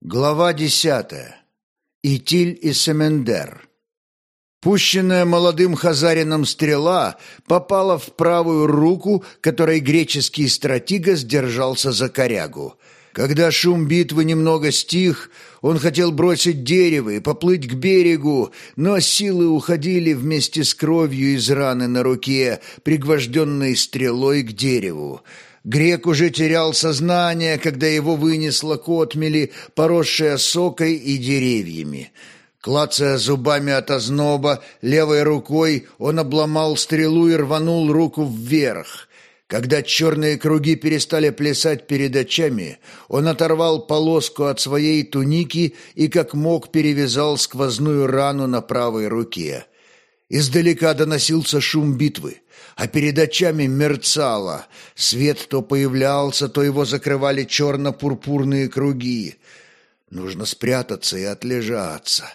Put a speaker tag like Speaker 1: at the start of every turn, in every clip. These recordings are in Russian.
Speaker 1: Глава десятая. Итиль и Семендер. Пущенная молодым хазарином стрела попала в правую руку, которой греческий стратигос держался за корягу. Когда шум битвы немного стих, он хотел бросить дерево и поплыть к берегу, но силы уходили вместе с кровью из раны на руке, пригвожденной стрелой к дереву. Грек уже терял сознание, когда его вынесло к отмели, поросшей сокой и деревьями. Клацая зубами от озноба, левой рукой он обломал стрелу и рванул руку вверх. Когда черные круги перестали плясать перед очами, он оторвал полоску от своей туники и как мог перевязал сквозную рану на правой руке. Издалека доносился шум битвы, а перед очами мерцало. Свет то появлялся, то его закрывали черно-пурпурные круги. Нужно спрятаться и отлежаться.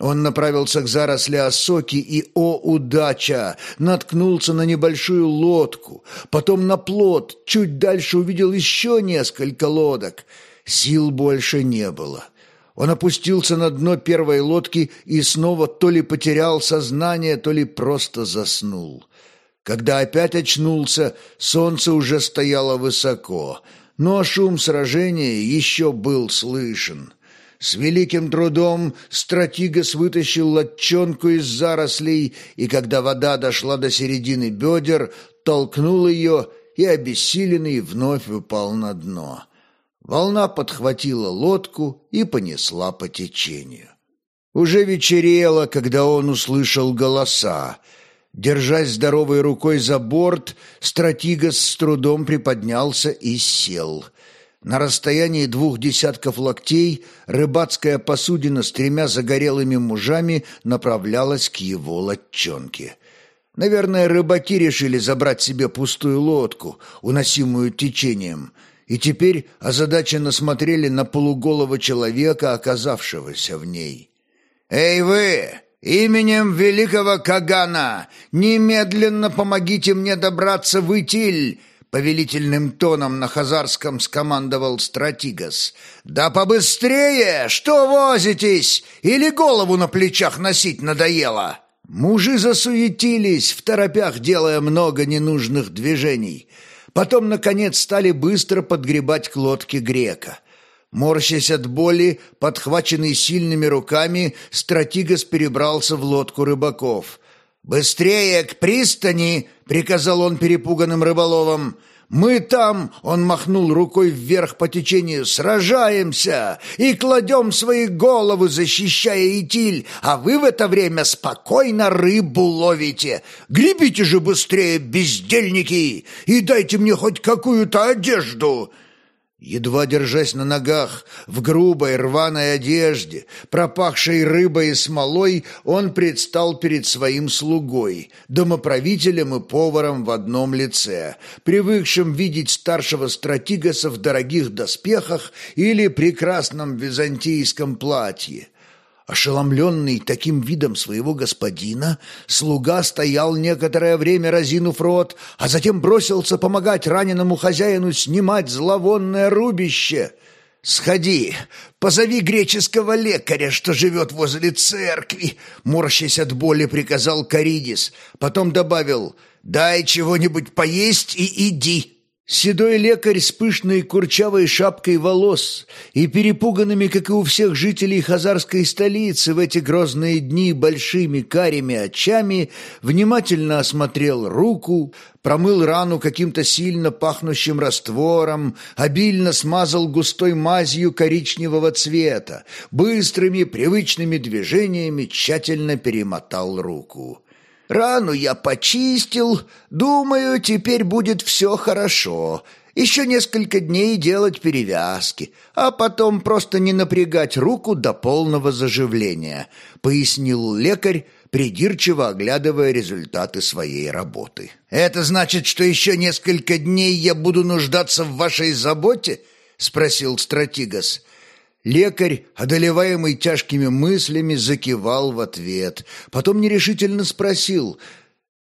Speaker 1: Он направился к заросли осоки и, о, удача, наткнулся на небольшую лодку, потом на плот, чуть дальше увидел еще несколько лодок. Сил больше не было. — он опустился на дно первой лодки и снова то ли потерял сознание, то ли просто заснул. Когда опять очнулся, солнце уже стояло высоко, но шум сражения еще был слышен. С великим трудом стратигос вытащил лодчонку из зарослей, и когда вода дошла до середины бедер, толкнул ее, и обессиленный вновь упал на дно. Волна подхватила лодку и понесла по течению. Уже вечерело, когда он услышал голоса. Держась здоровой рукой за борт, стратигос с трудом приподнялся и сел. На расстоянии двух десятков локтей рыбацкая посудина с тремя загорелыми мужами направлялась к его лодчонке. Наверное, рыбаки решили забрать себе пустую лодку, уносимую течением — и теперь озадаченно смотрели на полуголого человека, оказавшегося в ней. «Эй вы! Именем великого Кагана! Немедленно помогите мне добраться в Итиль!» Повелительным тоном на хазарском скомандовал Стратигас. «Да побыстрее! Что возитесь? Или голову на плечах носить надоело?» Мужи засуетились, в торопях делая много ненужных движений – Потом, наконец, стали быстро подгребать к лодке грека. Морщась от боли, подхваченный сильными руками, стратигос перебрался в лодку рыбаков. «Быстрее к пристани!» — приказал он перепуганным рыболовам. Мы там, он махнул рукой вверх по течению, сражаемся и кладем свои головы, защищая Итиль, а вы в это время спокойно рыбу ловите. Гребите же быстрее, бездельники, и дайте мне хоть какую-то одежду». Едва держась на ногах, в грубой рваной одежде, пропахшей рыбой и смолой, он предстал перед своим слугой, домоправителем и поваром в одном лице, привыкшим видеть старшего стратигаса в дорогих доспехах или прекрасном византийском платье. Ошеломленный таким видом своего господина, слуга стоял некоторое время разинув рот, а затем бросился помогать раненому хозяину снимать зловонное рубище. «Сходи, позови греческого лекаря, что живет возле церкви», морщась от боли, приказал Каридис. Потом добавил «Дай чего-нибудь поесть и иди». Седой лекарь с пышной курчавой шапкой волос и перепуганными, как и у всех жителей хазарской столицы, в эти грозные дни большими карими очами, внимательно осмотрел руку, промыл рану каким-то сильно пахнущим раствором, обильно смазал густой мазью коричневого цвета, быстрыми привычными движениями тщательно перемотал руку. Рану я почистил, думаю, теперь будет все хорошо. Еще несколько дней делать перевязки, а потом просто не напрягать руку до полного заживления», — пояснил лекарь, придирчиво оглядывая результаты своей работы. «Это значит, что еще несколько дней я буду нуждаться в вашей заботе?» — спросил Стратигас. Лекарь, одолеваемый тяжкими мыслями, закивал в ответ. Потом нерешительно спросил.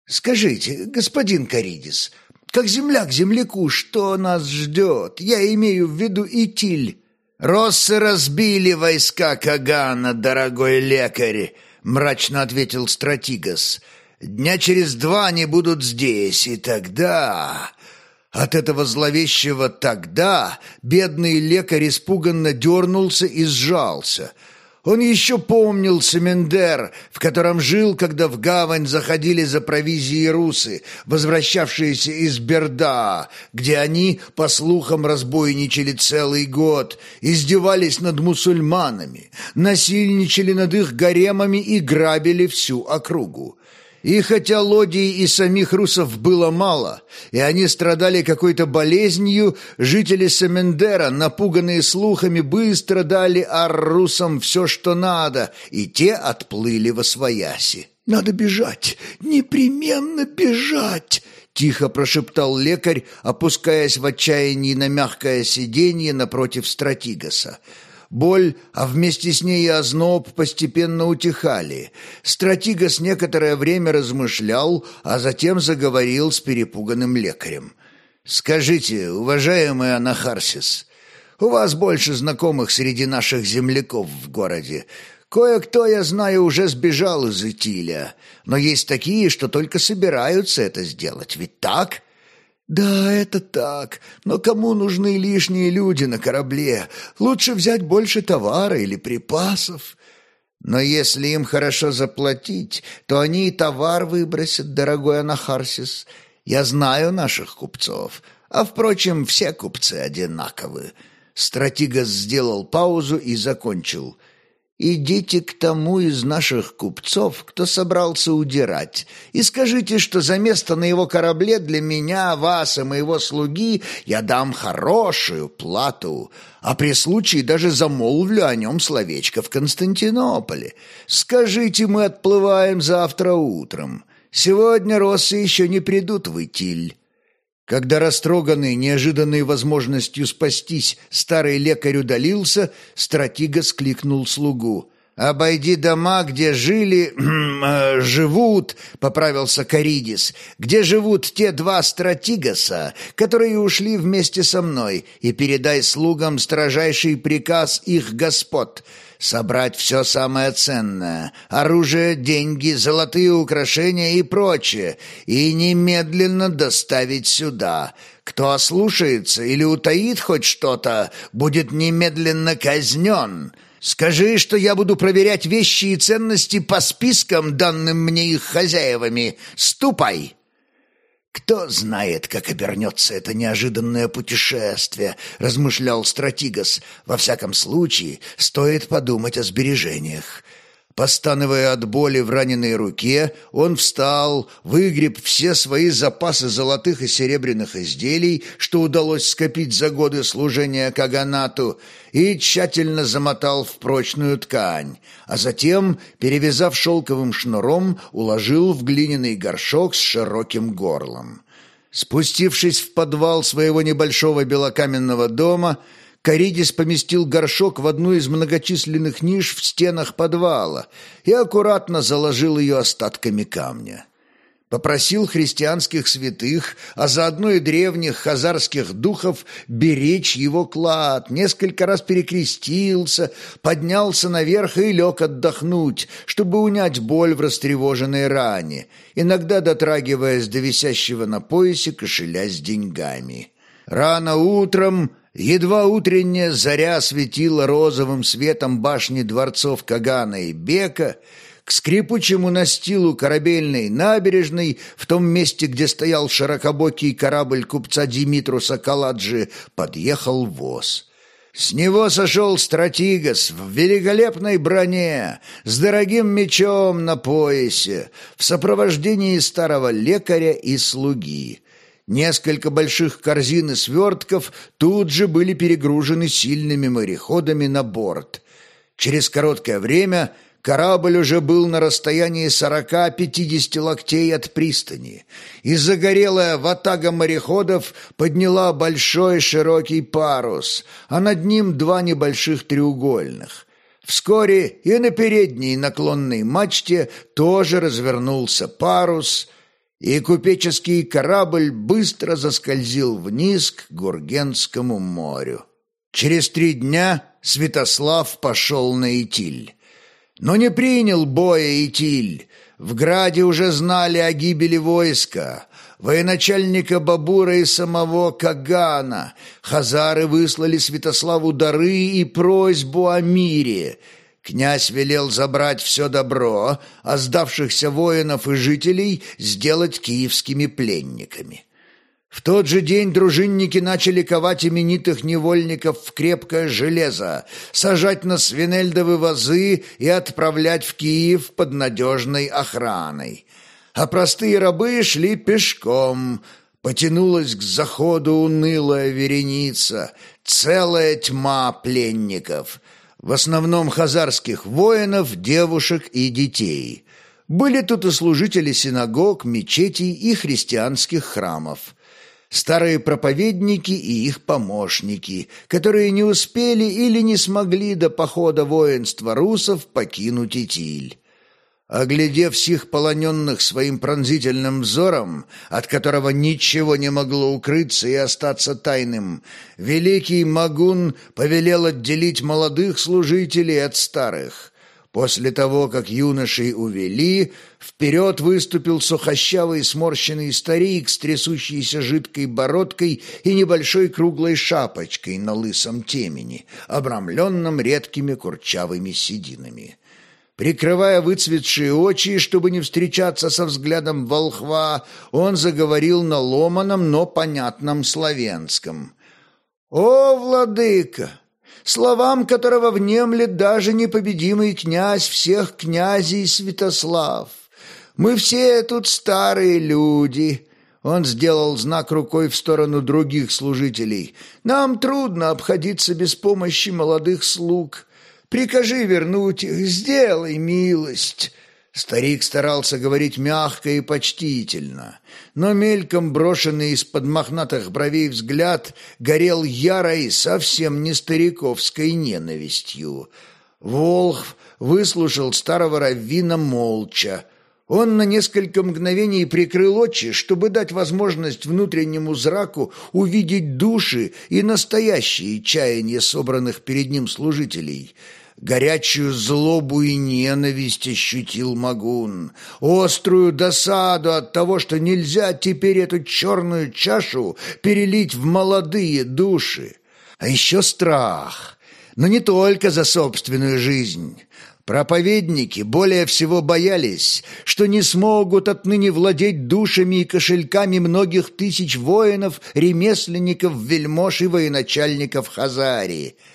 Speaker 1: «Скажите, господин Каридис, как земля к земляку, что нас ждет? Я имею в виду Итиль». «Россы разбили войска Кагана, дорогой лекарь», — мрачно ответил Стратигас. «Дня через два они будут здесь, и тогда...» От этого зловещего «тогда» бедный лекарь испуганно дернулся и сжался — он еще помнил Семендер, в котором жил, когда в гавань заходили за провизией русы, возвращавшиеся из Берда, где они, по слухам, разбойничали целый год, издевались над мусульманами, насильничали над их гаремами и грабили всю округу. И хотя лодий и самих русов было мало, и они страдали какой-то болезнью, жители Семендера, напуганные слухами, быстро дали ар-русам все, что надо, и те отплыли во свояси. «Надо бежать! Непременно бежать!» Тихо прошептал лекарь, опускаясь в отчаянии на мягкое сиденье напротив Стратигаса. Боль, а вместе с ней и озноб постепенно утихали. Стратигас некоторое время размышлял, а затем заговорил с перепуганным лекарем. «Скажите, уважаемый Анахарсис, у вас больше знакомых среди наших земляков в городе. Кое-кто, я знаю, уже сбежал из Итиля, но есть такие, что только собираются это сделать, ведь так?» «Да, это так, но кому нужны лишние люди на корабле? Лучше взять больше товара или припасов». «Но если им хорошо заплатить, то они и товар выбросят, дорогой Анахарсис. Я знаю наших купцов, а, впрочем, все купцы одинаковы». Стратигас сделал паузу и закончил – Идите к тому из наших купцов, кто собрался удирать, и скажите, что за место на его корабле для меня, вас и моего слуги я дам хорошую плату, а при случае даже замолвлю о нем словечко в Константинополе. Скажите, мы отплываем завтра утром. Сегодня россы еще не придут в Итиль. Когда растроганный неожиданной возможностью спастись старый лекарь удалился, стратига скликнул слугу. «Обойди дома, где жили... Э, живут», — поправился Каридис, «где живут те два стратигаса, которые ушли вместе со мной, и передай слугам строжайший приказ их господ» собрать все самое ценное – оружие, деньги, золотые украшения и прочее, и немедленно доставить сюда. Кто ослушается или утаит хоть что-то, будет немедленно казнен». Скажи, что я буду проверять вещи и ценности по спискам, данным мне их хозяевами. Ступай!» «Кто знает, как обернется это неожиданное путешествие», — размышлял Стратигас. «Во всяком случае, стоит подумать о сбережениях. Постановая от боли в раненой руке, он встал, выгреб все свои запасы золотых и серебряных изделий, что удалось скопить за годы служения Каганату, и тщательно замотал в прочную ткань, а затем, перевязав шелковым шнуром, уложил в глиняный горшок с широким горлом. Спустившись в подвал своего небольшого белокаменного дома, Каридис поместил горшок в одну из многочисленных ниш в стенах подвала и аккуратно заложил ее остатками камня. Попросил христианских святых, а заодно и древних хазарских духов беречь его клад, несколько раз перекрестился, поднялся наверх и лег отдохнуть, чтобы унять боль в растревоженной ране, иногда дотрагиваясь до висящего на поясе кошеля с деньгами. Рано утром Едва утренняя заря светила розовым светом башни дворцов Кагана и Бека, к скрипучему настилу корабельной набережной, в том месте, где стоял широкобокий корабль купца Димитруса Каладжи, подъехал воз. С него сошел стратигас в великолепной броне, с дорогим мечом на поясе, в сопровождении старого лекаря и слуги. Несколько больших корзин и свертков тут же были перегружены сильными мореходами на борт. Через короткое время корабль уже был на расстоянии сорока-пятидесяти локтей от пристани, и загорелая ватага мореходов подняла большой широкий парус, а над ним два небольших треугольных. Вскоре и на передней наклонной мачте тоже развернулся парус — и купеческий корабль быстро заскользил вниз к Гургенскому морю. Через три дня Святослав пошел на Итиль. Но не принял боя Итиль. В Граде уже знали о гибели войска. Военачальника Бабура и самого Кагана. Хазары выслали Святославу дары и просьбу о мире. Князь велел забрать все добро, а сдавшихся воинов и жителей сделать киевскими пленниками. В тот же день дружинники начали ковать именитых невольников в крепкое железо, сажать на свинельдовы вазы и отправлять в Киев под надежной охраной. А простые рабы шли пешком. Потянулась к заходу унылая вереница, целая тьма пленников, в основном хазарских воинов, девушек и детей. Были тут и служители синагог, мечетей и христианских храмов старые проповедники и их помощники, которые не успели или не смогли до похода воинства русов покинуть Итиль. Оглядев всех полоненных своим пронзительным взором, от которого ничего не могло укрыться и остаться тайным, великий Магун повелел отделить молодых служителей от старых – После того, как юношей увели, вперед выступил сухощавый сморщенный старик с трясущейся жидкой бородкой и небольшой круглой шапочкой на лысом темени, обрамленном редкими курчавыми сединами. Прикрывая выцветшие очи, чтобы не встречаться со взглядом волхва, он заговорил на ломаном, но понятном славянском. «О, владыка! словам которого внемлет даже непобедимый князь всех князей Святослав. Мы все тут старые люди». Он сделал знак рукой в сторону других служителей. «Нам трудно обходиться без помощи молодых слуг. Прикажи вернуть их, сделай милость». Старик старался говорить мягко и почтительно, но мельком брошенный из-под мохнатых бровей взгляд горел ярой, совсем не стариковской ненавистью. Волх выслушал старого раввина молча. Он на несколько мгновений прикрыл очи, чтобы дать возможность внутреннему зраку увидеть души и настоящие чаяния собранных перед ним служителей — Горячую злобу и ненависть ощутил Магун, острую досаду от того, что нельзя теперь эту черную чашу перелить в молодые души. А еще страх, но не только за собственную жизнь. Проповедники более всего боялись, что не смогут отныне владеть душами и кошельками многих тысяч воинов, ремесленников, вельмож и военачальников Хазарии –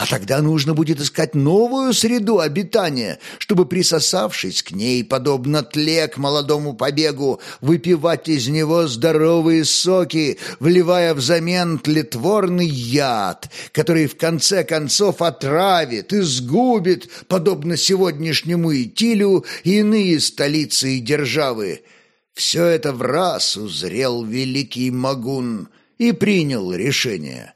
Speaker 1: а тогда нужно будет искать новую среду обитания, чтобы, присосавшись к ней, подобно тле к молодому побегу, выпивать из него здоровые соки, вливая взамен тлетворный яд, который в конце концов отравит и сгубит, подобно сегодняшнему Итилю, иные столицы и державы. Все это в раз узрел великий Магун и принял решение.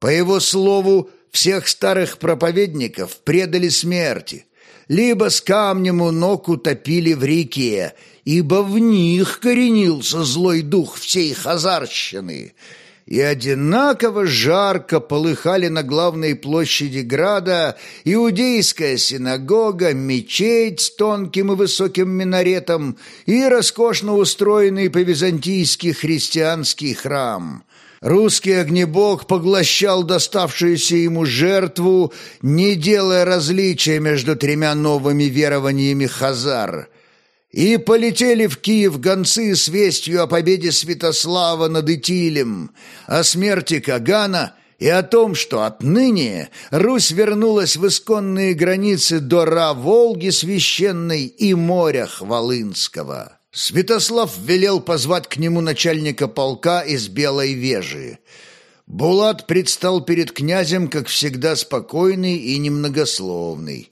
Speaker 1: По его слову, всех старых проповедников предали смерти, либо с камнем у ног утопили в реке, ибо в них коренился злой дух всей хазарщины, и одинаково жарко полыхали на главной площади града иудейская синагога, мечеть с тонким и высоким минаретом и роскошно устроенный по-византийски христианский храм. Русский огнебог поглощал доставшуюся ему жертву, не делая различия между тремя новыми верованиями хазар. И полетели в Киев гонцы с вестью о победе Святослава над Итилем, о смерти Кагана и о том, что отныне Русь вернулась в исконные границы Дора Волги священной и моря Хвалынского. Святослав велел позвать к нему начальника полка из Белой Вежи. Булат предстал перед князем, как всегда, спокойный и немногословный.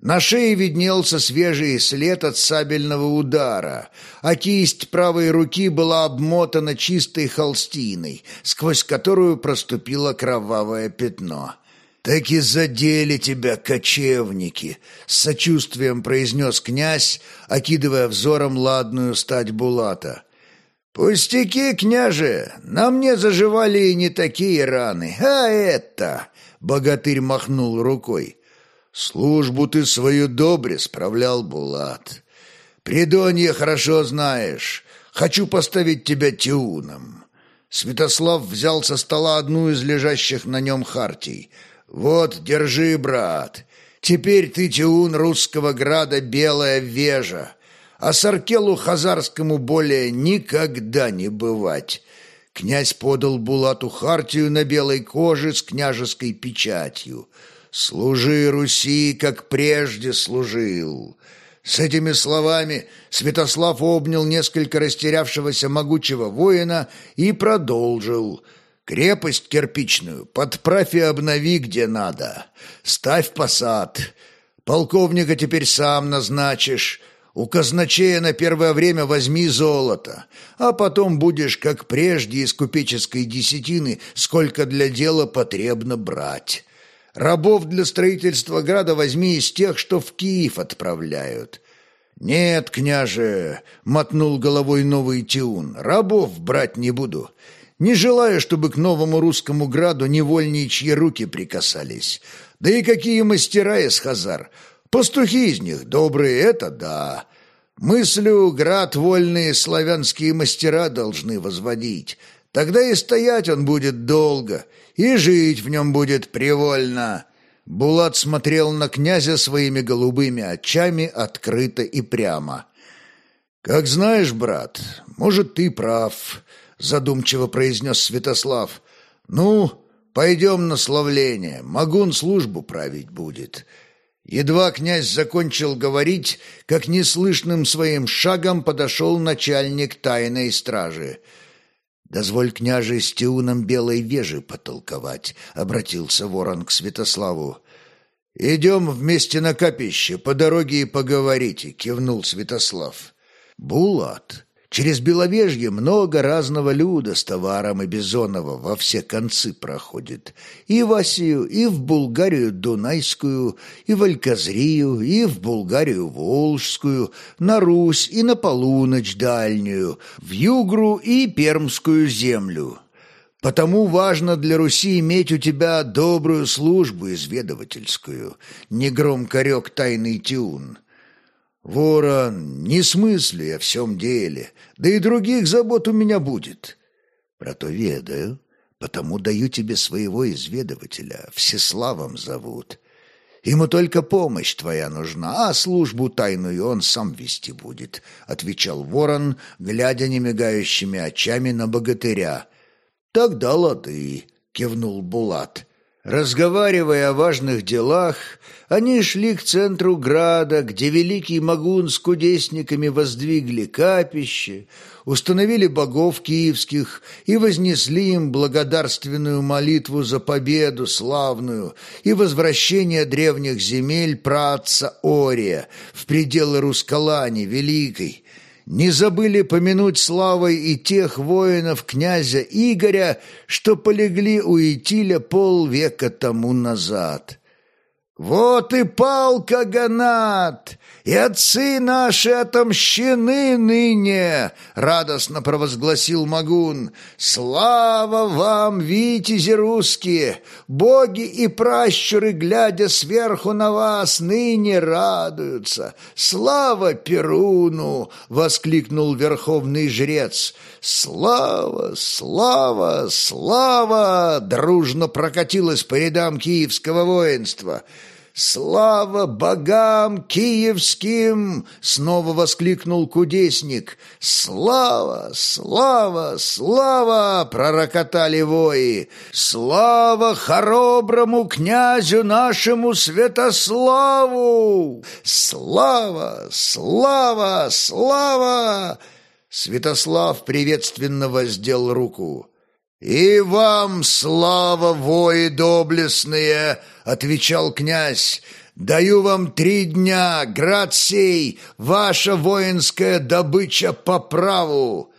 Speaker 1: На шее виднелся свежий след от сабельного удара, а кисть правой руки была обмотана чистой холстиной, сквозь которую проступило кровавое пятно. «Так и задели тебя, кочевники!» — с сочувствием произнес князь, окидывая взором ладную стать Булата. «Пустяки, княже, на мне заживали и не такие раны, а это...» — богатырь махнул рукой. «Службу ты свою добре справлял, Булат. Придонье хорошо знаешь. Хочу поставить тебя тиуном». Святослав взял со стола одну из лежащих на нем хартий. «Вот, держи, брат. Теперь ты тиун русского града Белая Вежа а Саркелу Хазарскому более никогда не бывать. Князь подал Булату хартию на белой коже с княжеской печатью. «Служи Руси, как прежде служил». С этими словами Святослав обнял несколько растерявшегося могучего воина и продолжил. «Крепость кирпичную подправь и обнови где надо. Ставь посад. Полковника теперь сам назначишь». У казначея на первое время возьми золото, а потом будешь, как прежде, из купеческой десятины, сколько для дела потребно брать. Рабов для строительства града возьми из тех, что в Киев отправляют. Нет, княже, — мотнул головой новый Тиун, — рабов брать не буду. Не желаю, чтобы к новому русскому граду невольничьи руки прикасались. Да и какие мастера из Хазар — Пастухи из них добрые, это да. Мыслю, град вольные славянские мастера должны возводить. Тогда и стоять он будет долго, и жить в нем будет привольно». Булат смотрел на князя своими голубыми очами открыто и прямо. «Как знаешь, брат, может, ты прав», — задумчиво произнес Святослав. «Ну, пойдем на славление, Магун службу править будет. Едва князь закончил говорить, как неслышным своим шагом подошел начальник тайной стражи. «Дозволь княже с Тиуном Белой Вежи потолковать», — обратился ворон к Святославу. «Идем вместе на капище, по дороге и поговорите», — кивнул Святослав. «Булат, Через Беловежье много разного люда с товаром и Бизонова во все концы проходит. И в Асию, и в Булгарию Дунайскую, и в Альказрию, и в Булгарию Волжскую, на Русь и на Полуночь Дальнюю, в Югру и Пермскую землю. Потому важно для Руси иметь у тебя добрую службу изведывательскую, негромко рек тайный тюн. «Ворон, не смысли о всем деле, да и других забот у меня будет». «Про то ведаю, потому даю тебе своего изведывателя, Всеславом зовут. Ему только помощь твоя нужна, а службу тайную он сам вести будет», — отвечал ворон, глядя немигающими очами на богатыря. «Тогда лады», — кивнул Булат. Разговаривая о важных делах, они шли к центру града, где великий Магун с кудесниками воздвигли капище, установили богов киевских и вознесли им благодарственную молитву за победу славную и возвращение древних земель праотца Ория в пределы Рускалани Великой, не забыли помянуть славой и тех воинов князя Игоря, что полегли у Итиля полвека тому назад. «Вот и пал Каганат, и отцы наши отомщены ныне!» — радостно провозгласил Магун. «Слава вам, витязи русские! Боги и пращуры, глядя сверху на вас, ныне радуются! Слава Перуну!» — воскликнул верховный жрец. «Слава, слава, слава!» — дружно прокатилось по рядам киевского воинства — «Слава богам киевским!» — снова воскликнул кудесник. «Слава, слава, слава!» — пророкотали вои. «Слава хороброму князю нашему Святославу! Слава, слава, слава!» Святослав приветственно воздел руку. «И вам слава, вои доблестные!» — отвечал князь. «Даю вам три дня, град ваша воинская добыча по праву!»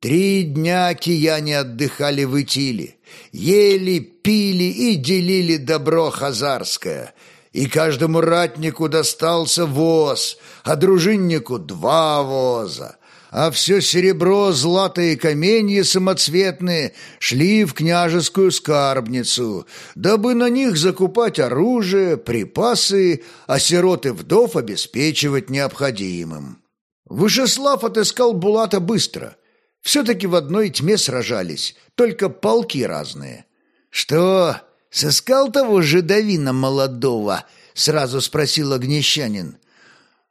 Speaker 1: Три дня кияне отдыхали в Итиле, ели, пили и делили добро хазарское, и каждому ратнику достался воз, а дружиннику два воза, а все серебро, златые каменья самоцветные шли в княжескую скарбницу, дабы на них закупать оружие, припасы, а сироты вдов обеспечивать необходимым. Вышеслав отыскал Булата быстро. Все-таки в одной тьме сражались, только полки разные. «Что, сыскал того жидовина молодого?» — сразу спросил огнещанин.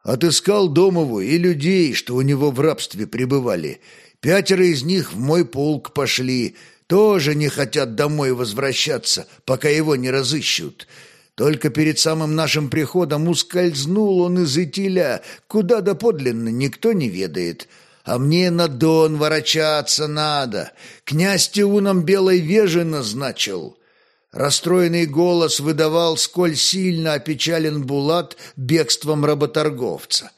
Speaker 1: Отыскал Домову и людей, что у него в рабстве пребывали. Пятеро из них в мой полк пошли, тоже не хотят домой возвращаться, пока его не разыщут. Только перед самым нашим приходом ускользнул он из Итиля, куда доподлинно никто не ведает. А мне на Дон ворочаться надо. Князь Тиуном белой вежи назначил». Расстроенный голос выдавал, сколь сильно опечален Булат бегством работорговца.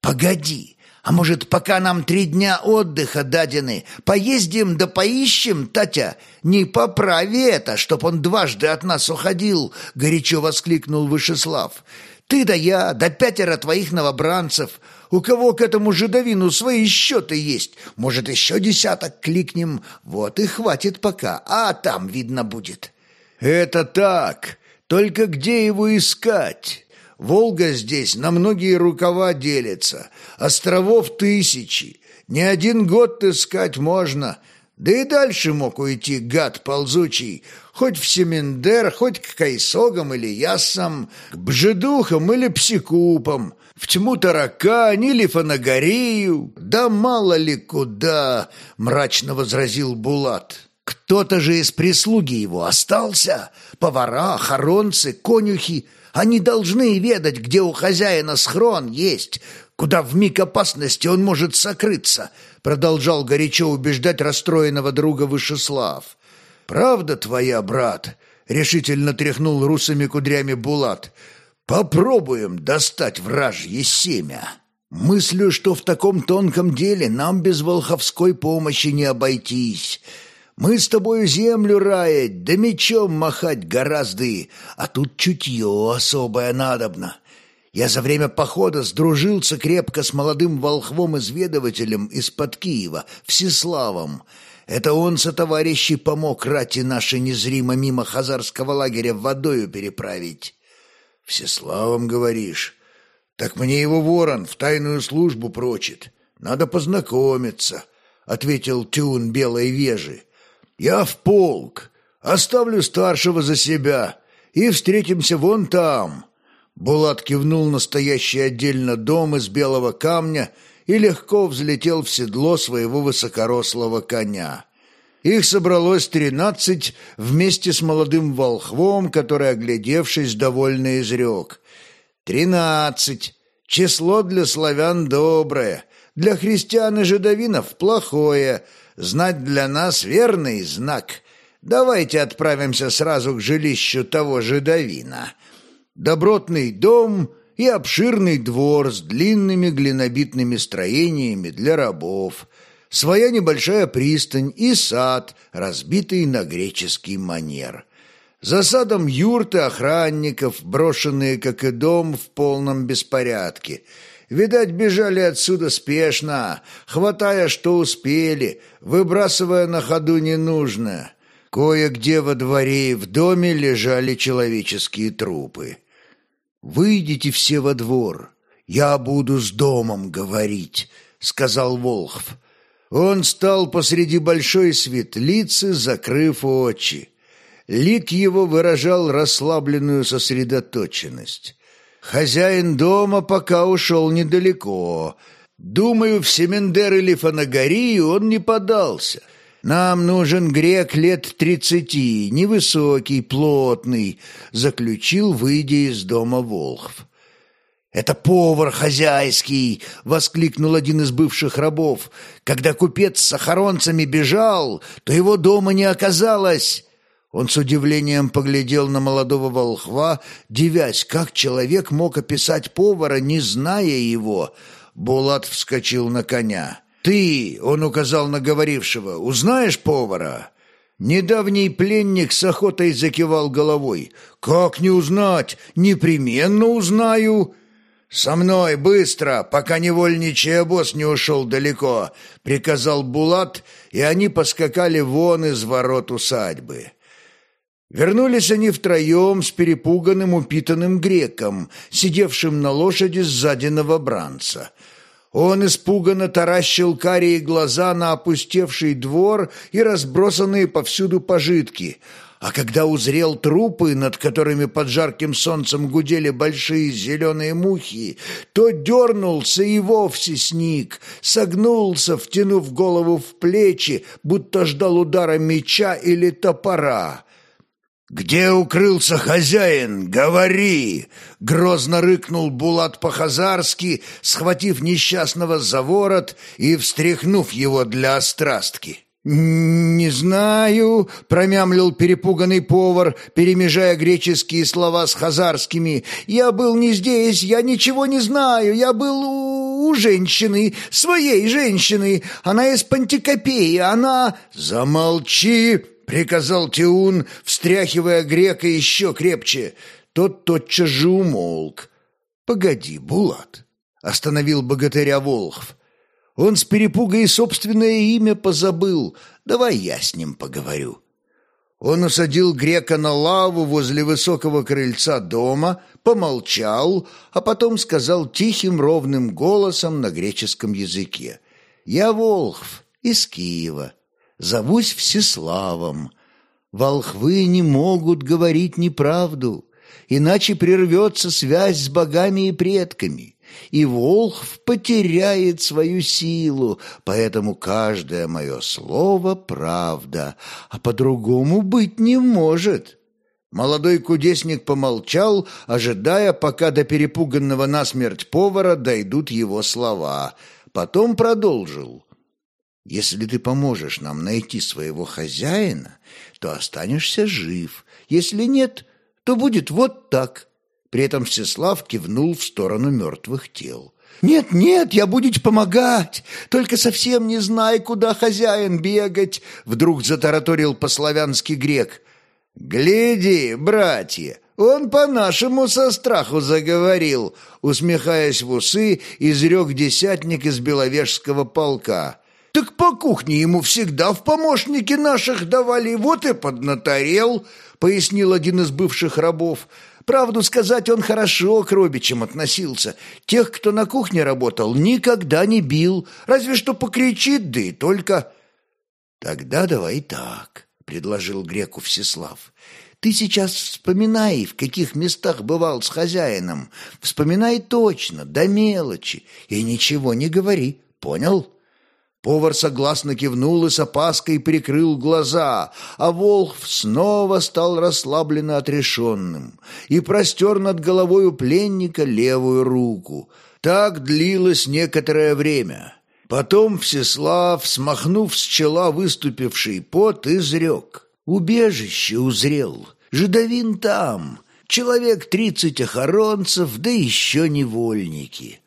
Speaker 1: «Погоди, а может, пока нам три дня отдыха дадены, поездим да поищем, Татя? Не поправи это, чтоб он дважды от нас уходил!» — горячо воскликнул Вышеслав. «Ты да я, да пятеро твоих новобранцев. У кого к этому жидовину свои счеты есть? Может, еще десяток кликнем? Вот и хватит пока, а там видно будет». «Это так. Только где его искать? Волга здесь на многие рукава делится. Островов тысячи. Не один год искать можно. Да и дальше мог уйти гад ползучий. Хоть в Семендер, хоть к Кайсогам или Яссам, к Бжедухам или Псикупам, в тьму таракань или Фанагорию. Да мало ли куда, мрачно возразил Булат». Кто-то же из прислуги его остался. Повара, хоронцы, конюхи. Они должны ведать, где у хозяина схрон есть, куда в миг опасности он может сокрыться, продолжал горячо убеждать расстроенного друга Вышеслав. «Правда твоя, брат?» — решительно тряхнул русыми кудрями Булат. «Попробуем достать вражье семя». «Мыслю, что в таком тонком деле нам без волховской помощи не обойтись». Мы с тобою землю раять, да мечом махать гораздо, а тут чутье особое надобно. Я за время похода сдружился крепко с молодым волхвом-изведывателем из-под Киева, Всеславом. Это он со товарищей помог рати наши незримо мимо хазарского лагеря водою переправить. Всеславом, говоришь? Так мне его ворон в тайную службу прочит. Надо познакомиться, — ответил Тюн Белой Вежи. Я в полк, оставлю старшего за себя и встретимся вон там». Булат кивнул настоящий отдельно дом из белого камня и легко взлетел в седло своего высокорослого коня. Их собралось тринадцать вместе с молодым волхвом, который, оглядевшись, довольно изрек. «Тринадцать! Число для славян доброе, для христиан и жидовинов плохое, знать для нас верный знак. Давайте отправимся сразу к жилищу того жидовина. Добротный дом и обширный двор с длинными глинобитными строениями для рабов, своя небольшая пристань и сад, разбитый на греческий манер. За садом юрты охранников, брошенные, как и дом, в полном беспорядке — Видать, бежали отсюда спешно, хватая, что успели, выбрасывая на ходу ненужное. Кое-где во дворе и в доме лежали человеческие трупы. «Выйдите все во двор, я буду с домом говорить», — сказал Волхв. Он стал посреди большой светлицы, закрыв очи. Лик его выражал расслабленную сосредоточенность. Хозяин дома пока ушел недалеко. Думаю, в Семендер или Фанагорию он не подался. Нам нужен грек лет тридцати, невысокий, плотный, заключил, выйдя из дома Волхв. «Это повар хозяйский!» — воскликнул один из бывших рабов. «Когда купец с охоронцами бежал, то его дома не оказалось. Он с удивлением поглядел на молодого волхва, дивясь, как человек мог описать повара, не зная его. Булат вскочил на коня. «Ты, — он указал на говорившего, — узнаешь повара?» Недавний пленник с охотой закивал головой. «Как не узнать? Непременно узнаю!» «Со мной, быстро, пока невольничий обоз не ушел далеко», — приказал Булат, и они поскакали вон из ворот усадьбы. Вернулись они втроем с перепуганным упитанным греком, сидевшим на лошади сзади новобранца. Он испуганно таращил карие глаза на опустевший двор и разбросанные повсюду пожитки — а когда узрел трупы, над которыми под жарким солнцем гудели большие зеленые мухи, то дернулся и вовсе сник, согнулся, втянув голову в плечи, будто ждал удара меча или топора. «Где укрылся хозяин? Говори!» — грозно рыкнул Булат по-хазарски, схватив несчастного за ворот и встряхнув его для острастки. «Не знаю», — промямлил перепуганный повар, перемежая греческие слова с хазарскими. «Я был не здесь, я ничего не знаю, я был у, у женщины, своей женщины, она из Пантикопеи, она...» «Замолчи!» — приказал Тиун, встряхивая грека еще крепче. Тот тотчас же умолк. «Погоди, Булат!» — остановил богатыря Волхв. Он с перепуга и собственное имя позабыл. Давай я с ним поговорю». Он усадил грека на лаву возле высокого крыльца дома, помолчал, а потом сказал тихим ровным голосом на греческом языке. «Я Волхв из Киева, зовусь Всеславом. Волхвы не могут говорить неправду, иначе прервется связь с богами и предками и Волхв потеряет свою силу, поэтому каждое мое слово — правда, а по-другому быть не может». Молодой кудесник помолчал, ожидая, пока до перепуганного насмерть повара дойдут его слова. Потом продолжил. «Если ты поможешь нам найти своего хозяина, то останешься жив. Если нет, то будет вот так». При этом Всеслав кивнул в сторону мертвых тел. «Нет, нет, я будете помогать, только совсем не знаю, куда хозяин бегать», вдруг затараторил по-славянски грек. «Гляди, братья, он по-нашему со страху заговорил», усмехаясь в усы, изрек десятник из Беловежского полка. «Так по кухне ему всегда в помощники наших давали, вот и поднаторел», пояснил один из бывших рабов. Правду сказать, он хорошо к робичам относился. Тех, кто на кухне работал, никогда не бил, разве что покричит, да и только... «Тогда давай так», — предложил греку Всеслав. «Ты сейчас вспоминай, в каких местах бывал с хозяином. Вспоминай точно, до мелочи, и ничего не говори, понял?» Повар согласно кивнул и с опаской прикрыл глаза, а Волхв снова стал расслабленно отрешенным и простер над головой у пленника левую руку. Так длилось некоторое время. Потом Всеслав, смахнув с чела выступивший пот, изрек. «Убежище узрел, жидовин там, человек тридцать охоронцев, да еще невольники».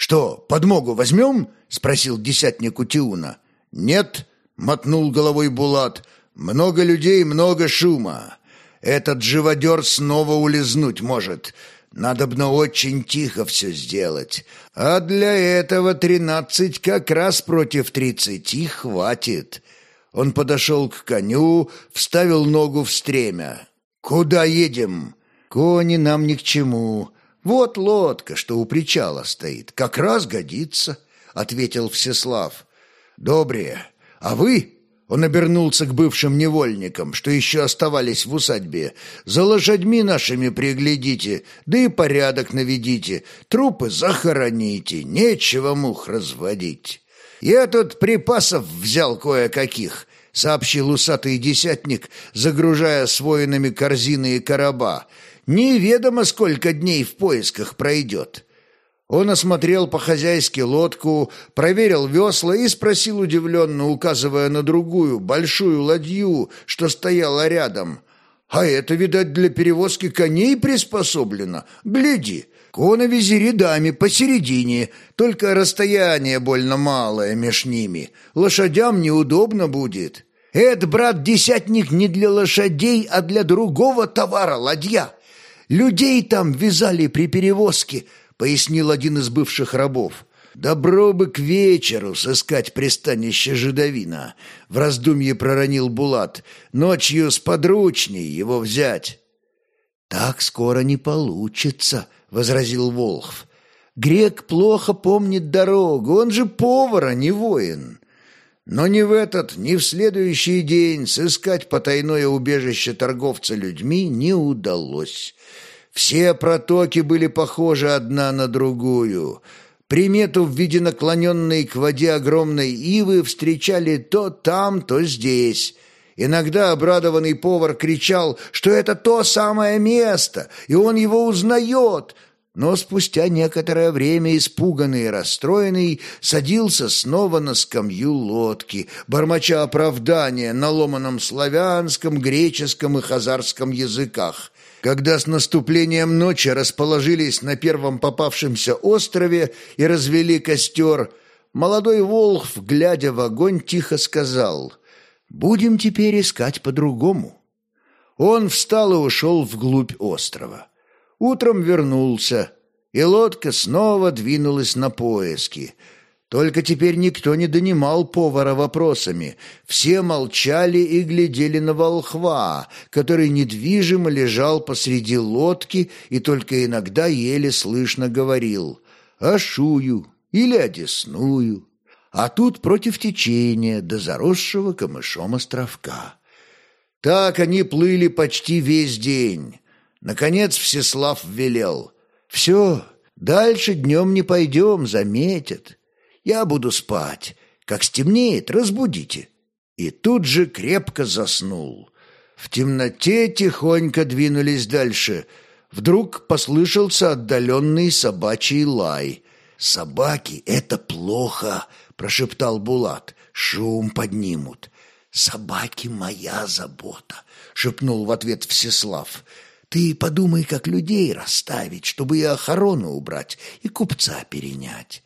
Speaker 1: «Что, подмогу возьмем?» — спросил десятник у Тиуна. «Нет», — мотнул головой Булат, — «много людей, много шума. Этот живодер снова улизнуть может. Надобно очень тихо все сделать. А для этого тринадцать как раз против тридцати хватит». Он подошел к коню, вставил ногу в стремя. «Куда едем?» «Кони нам ни к чему. «Вот лодка, что у причала стоит, как раз годится», — ответил Всеслав. «Добрее. А вы?» — он обернулся к бывшим невольникам, что еще оставались в усадьбе. «За лошадьми нашими приглядите, да и порядок наведите, трупы захороните, нечего мух разводить. Я тут припасов взял кое-каких». — сообщил усатый десятник, загружая с воинами корзины и короба — Неведомо, сколько дней в поисках пройдет. Он осмотрел по-хозяйски лодку, проверил весла и спросил удивленно, указывая на другую, большую ладью, что стояла рядом. «А это, видать, для перевозки коней приспособлено? Гляди, коновизи рядами посередине, только расстояние больно малое меж ними. Лошадям неудобно будет». «Это, брат-десятник, не для лошадей, а для другого товара ладья». Людей там вязали при перевозке, пояснил один из бывших рабов. «Добро бы к вечеру сыскать пристанище жидовина», — в раздумье проронил Булат. «Ночью сподручней его взять». «Так скоро не получится», — возразил Волхв. «Грек плохо помнит дорогу, он же повар, а не воин». Но ни в этот, ни в следующий день сыскать потайное убежище торговца людьми не удалось. Все протоки были похожи одна на другую. Примету в виде наклоненной к воде огромной ивы встречали то там, то здесь. Иногда обрадованный повар кричал, что это то самое место, и он его узнает — но спустя некоторое время испуганный и расстроенный садился снова на скамью лодки, бормоча оправдания на ломаном славянском, греческом и хазарском языках. Когда с наступлением ночи расположились на первом попавшемся острове и развели костер, молодой Волхв, глядя в огонь, тихо сказал «Будем теперь искать по-другому». Он встал и ушел вглубь острова. Утром вернулся, и лодка снова двинулась на поиски. Только теперь никто не донимал повара вопросами. Все молчали и глядели на волхва, который недвижимо лежал посреди лодки и только иногда еле слышно говорил «Ашую» или «Одесную». А тут против течения до заросшего камышом островка. Так они плыли почти весь день. Наконец Всеслав велел. «Все, дальше днем не пойдем, заметят. Я буду спать. Как стемнеет, разбудите». И тут же крепко заснул. В темноте тихонько двинулись дальше. Вдруг послышался отдаленный собачий лай. «Собаки — это плохо!» — прошептал Булат. «Шум поднимут». «Собаки — моя забота!» — шепнул в ответ Всеслав. Ты подумай, как людей расставить, чтобы и охрану убрать, и купца перенять.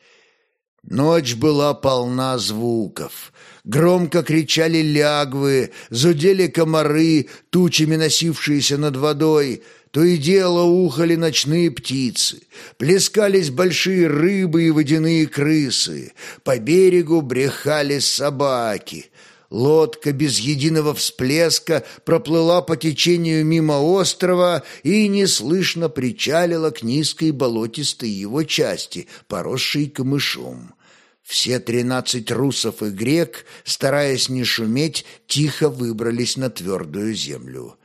Speaker 1: Ночь была полна звуков. Громко кричали лягвы, зудели комары, тучами носившиеся над водой. То и дело ухали ночные птицы, плескались большие рыбы и водяные крысы. По берегу брехали собаки. Лодка без единого всплеска проплыла по течению мимо острова и неслышно причалила к низкой болотистой его части, поросшей камышом. Все тринадцать русов и грек, стараясь не шуметь, тихо выбрались на твердую землю.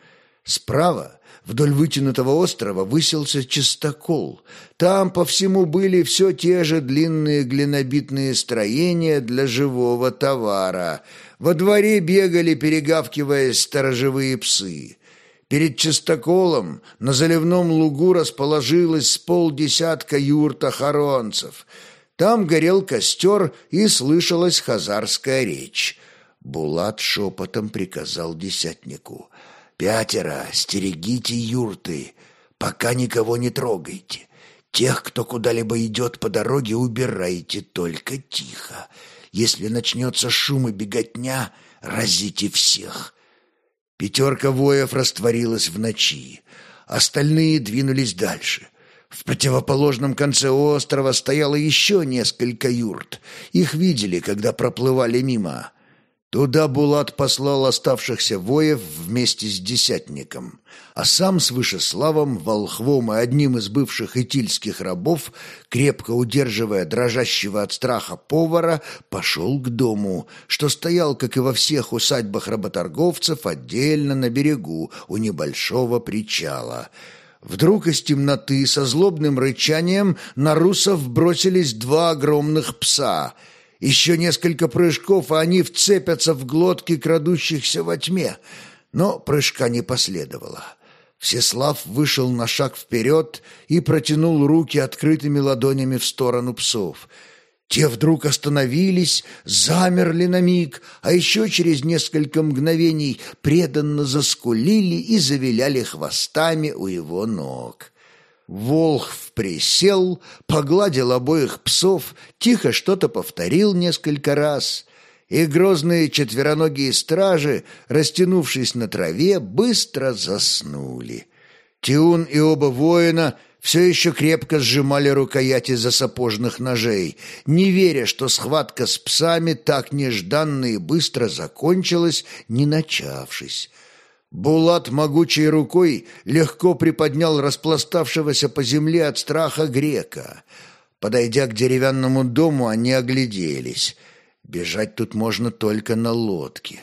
Speaker 1: Справа Вдоль вытянутого острова высился чистокол. Там по всему были все те же длинные глинобитные строения для живого товара. Во дворе бегали, перегавкиваясь, сторожевые псы. Перед чистоколом на заливном лугу расположилось с полдесятка юрт охоронцев. Там горел костер и слышалась хазарская речь. Булат шепотом приказал десятнику — Пятеро, стерегите юрты, пока никого не трогайте. Тех, кто куда-либо идет по дороге, убирайте только тихо. Если начнется шум и беготня, разите всех. Пятерка воев растворилась в ночи. Остальные двинулись дальше. В противоположном конце острова стояло еще несколько юрт. Их видели, когда проплывали мимо. Туда Булат послал оставшихся воев вместе с десятником, а сам с Вышеславом, Волхвом и одним из бывших итильских рабов, крепко удерживая дрожащего от страха повара, пошел к дому, что стоял, как и во всех усадьбах работорговцев, отдельно на берегу у небольшого причала. Вдруг из темноты со злобным рычанием на русов бросились два огромных пса — еще несколько прыжков, и они вцепятся в глотки крадущихся во тьме. Но прыжка не последовало. Всеслав вышел на шаг вперед и протянул руки открытыми ладонями в сторону псов. Те вдруг остановились, замерли на миг, а еще через несколько мгновений преданно заскулили и завиляли хвостами у его ног. Волхв присел, погладил обоих псов, тихо что-то повторил несколько раз, и грозные четвероногие стражи, растянувшись на траве, быстро заснули. Тиун и оба воина все еще крепко сжимали рукояти засапожных ножей, не веря, что схватка с псами так нежданно и быстро закончилась, не начавшись. Булат могучей рукой легко приподнял распластавшегося по земле от страха грека. Подойдя к деревянному дому, они огляделись. Бежать тут можно только на лодке.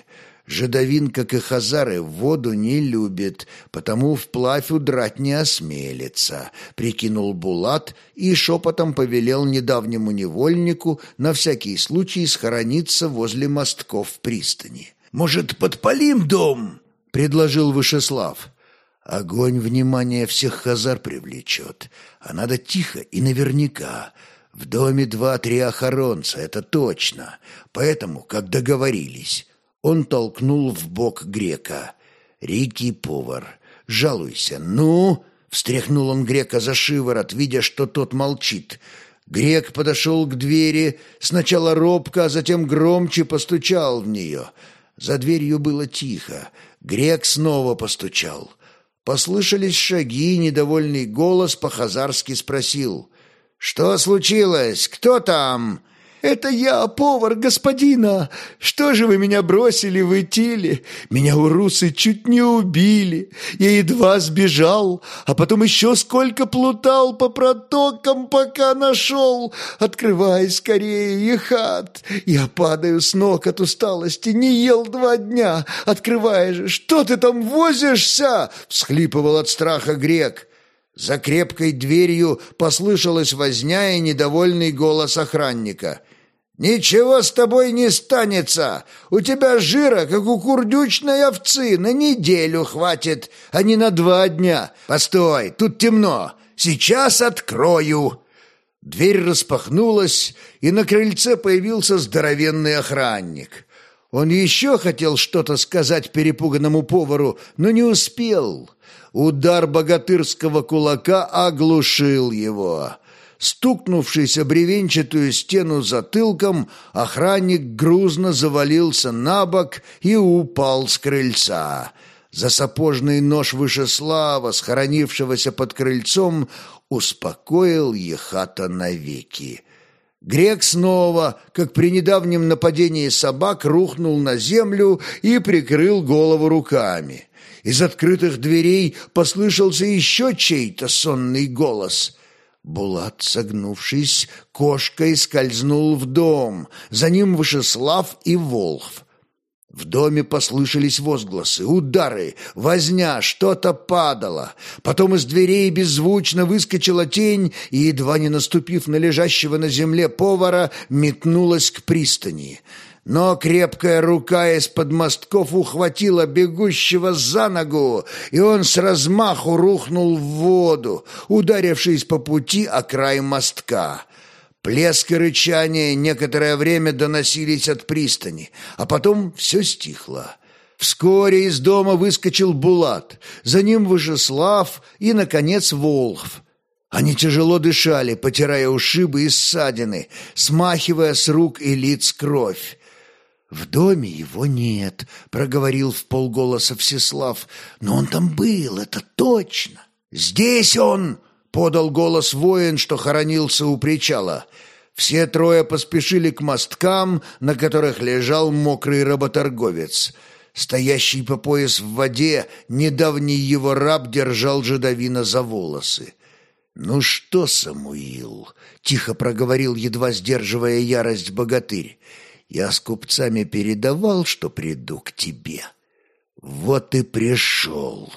Speaker 1: Жидовин, как и хазары, воду не любит, потому вплавь удрать не осмелится», — прикинул Булат и шепотом повелел недавнему невольнику на всякий случай схорониться возле мостков пристани. «Может, подпалим дом?» — предложил Вышеслав. «Огонь внимание всех хазар привлечет, а надо тихо и наверняка». В доме два-три охоронца, это точно. Поэтому, как договорились, он толкнул в бок грека. «Рики повар, жалуйся, ну!» Встряхнул он грека за шиворот, видя, что тот молчит. Грек подошел к двери, сначала робко, а затем громче постучал в нее. За дверью было тихо. Грек снова постучал. Послышались шаги, недовольный голос по-хазарски спросил. «Что случилось? Кто там?» «Это я, повар господина! Что же вы меня бросили в Итиле? Меня урусы чуть не убили. Я едва сбежал, а потом еще сколько плутал по протокам, пока нашел. Открывай скорее, Ехат! Я падаю с ног от усталости, не ел два дня. Открывай же, что ты там возишься?» Всхлипывал от страха грек. За крепкой дверью послышалась возня и недовольный голос охранника. «Ничего с тобой не станется. У тебя жира, как у курдючной овцы, на неделю хватит, а не на два дня. Постой, тут темно. Сейчас открою». Дверь распахнулась, и на крыльце появился здоровенный охранник. Он еще хотел что-то сказать перепуганному повару, но не успел. Удар богатырского кулака оглушил его. Стукнувшись о бревенчатую стену затылком, охранник грузно завалился на бок и упал с крыльца. За сапожный нож Вышеслава, схоронившегося под крыльцом, успокоил Ехата навеки. Грек снова, как при недавнем нападении собак, рухнул на землю и прикрыл голову руками. Из открытых дверей послышался еще чей-то сонный голос. Булат, согнувшись, кошкой скользнул в дом, за ним Вышеслав и Волхв. В доме послышались возгласы, удары, возня, что-то падало. Потом из дверей беззвучно выскочила тень и, едва не наступив на лежащего на земле повара, метнулась к пристани но крепкая рука из-под мостков ухватила бегущего за ногу, и он с размаху рухнул в воду, ударившись по пути о край мостка. Плеск и рычание некоторое время доносились от пристани, а потом все стихло. Вскоре из дома выскочил Булат, за ним Вышеслав и, наконец, Волхв. Они тяжело дышали, потирая ушибы и ссадины, смахивая с рук и лиц кровь. «В доме его нет», — проговорил в полголоса Всеслав. «Но он там был, это точно». «Здесь он!» — подал голос воин, что хоронился у причала. Все трое поспешили к мосткам, на которых лежал мокрый работорговец. Стоящий по пояс в воде, недавний его раб держал жидовина за волосы. «Ну что, Самуил?» — тихо проговорил, едва сдерживая ярость богатырь. Я с купцами передавал, что приду к тебе. Вот и пришел».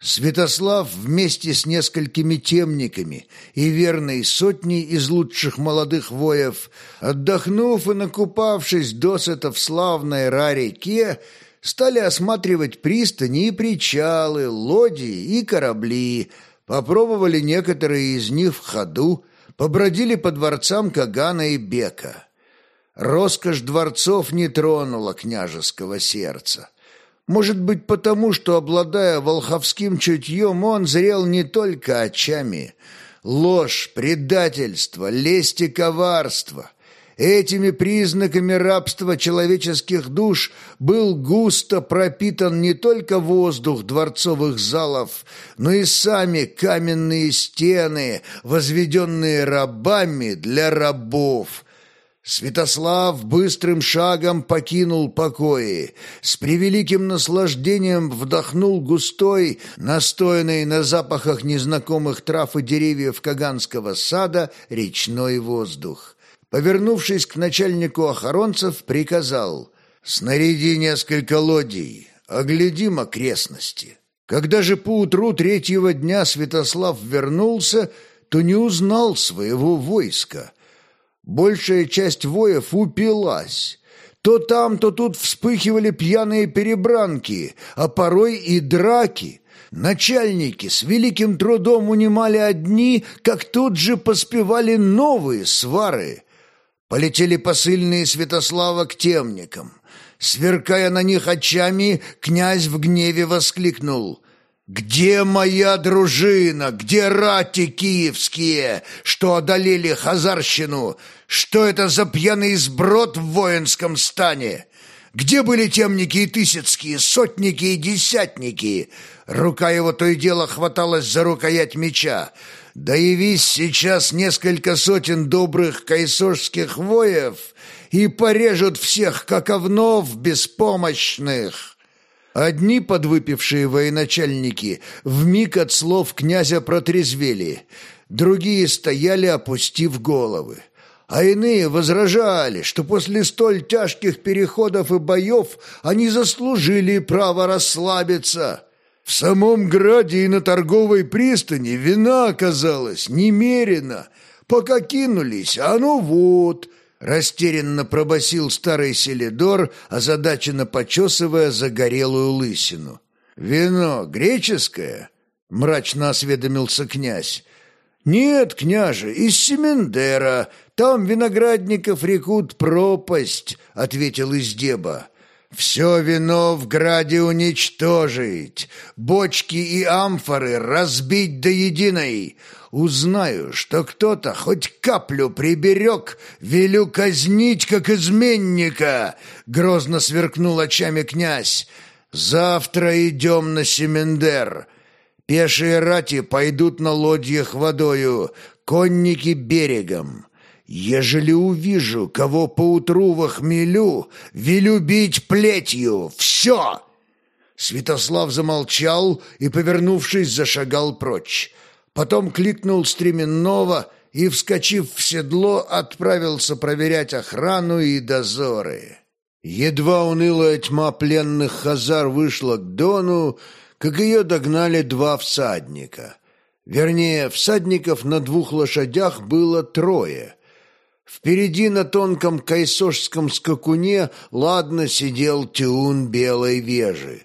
Speaker 1: Святослав вместе с несколькими темниками и верной сотней из лучших молодых воев, отдохнув и накупавшись досыта в славной Ра-реке, стали осматривать пристани и причалы, лодии и корабли, попробовали некоторые из них в ходу, побродили по дворцам Кагана и Бека. Роскошь дворцов не тронула княжеского сердца. Может быть, потому, что, обладая волховским чутьем, он зрел не только очами. Ложь, предательство, лесть и коварство. Этими признаками рабства человеческих душ был густо пропитан не только воздух дворцовых залов, но и сами каменные стены, возведенные рабами для рабов, Святослав быстрым шагом покинул покои, с превеликим наслаждением вдохнул густой, настоянный на запахах незнакомых трав и деревьев Каганского сада речной воздух. Повернувшись к начальнику охоронцев, приказал «Снаряди несколько лодий, оглядим окрестности». Когда же поутру третьего дня Святослав вернулся, то не узнал своего войска – Большая часть воев упилась. То там, то тут вспыхивали пьяные перебранки, а порой и драки. Начальники с великим трудом унимали одни, как тут же поспевали новые свары. Полетели посыльные Святослава к темникам. Сверкая на них очами, князь в гневе воскликнул — «Где моя дружина? Где рати киевские, что одолели Хазарщину? Что это за пьяный сброд в воинском стане? Где были темники и тысяцкие, сотники и десятники?» Рука его то и дело хваталась за рукоять меча. «Да явись сейчас несколько сотен добрых кайсорских воев и порежут всех, как овнов беспомощных!» Одни подвыпившие военачальники вмиг от слов князя протрезвели, другие стояли, опустив головы. А иные возражали, что после столь тяжких переходов и боев они заслужили право расслабиться. В самом граде и на торговой пристани вина оказалась немерено. Пока кинулись, а ну вот, Растерянно пробасил старый Селидор, озадаченно почесывая загорелую лысину. «Вино греческое?» — мрачно осведомился князь. «Нет, княже, из Семендера. Там виноградников рекут пропасть», — ответил Издеба. «Все вино в граде уничтожить, бочки и амфоры разбить до единой. Узнаю, что кто-то хоть каплю приберег, велю казнить, как изменника!» Грозно сверкнул очами князь. «Завтра идем на Семендер. Пешие рати пойдут на лодьях водою, конники берегом». Ежели увижу, кого поутру во хмелю, велю бить плетью. Все!» Святослав замолчал и, повернувшись, зашагал прочь. Потом кликнул стременного и, вскочив в седло, отправился проверять охрану и дозоры. Едва унылая тьма пленных хазар вышла к Дону, как ее догнали два всадника. Вернее, всадников на двух лошадях было трое — Впереди на тонком кайсошском скакуне ладно сидел тюн белой вежи.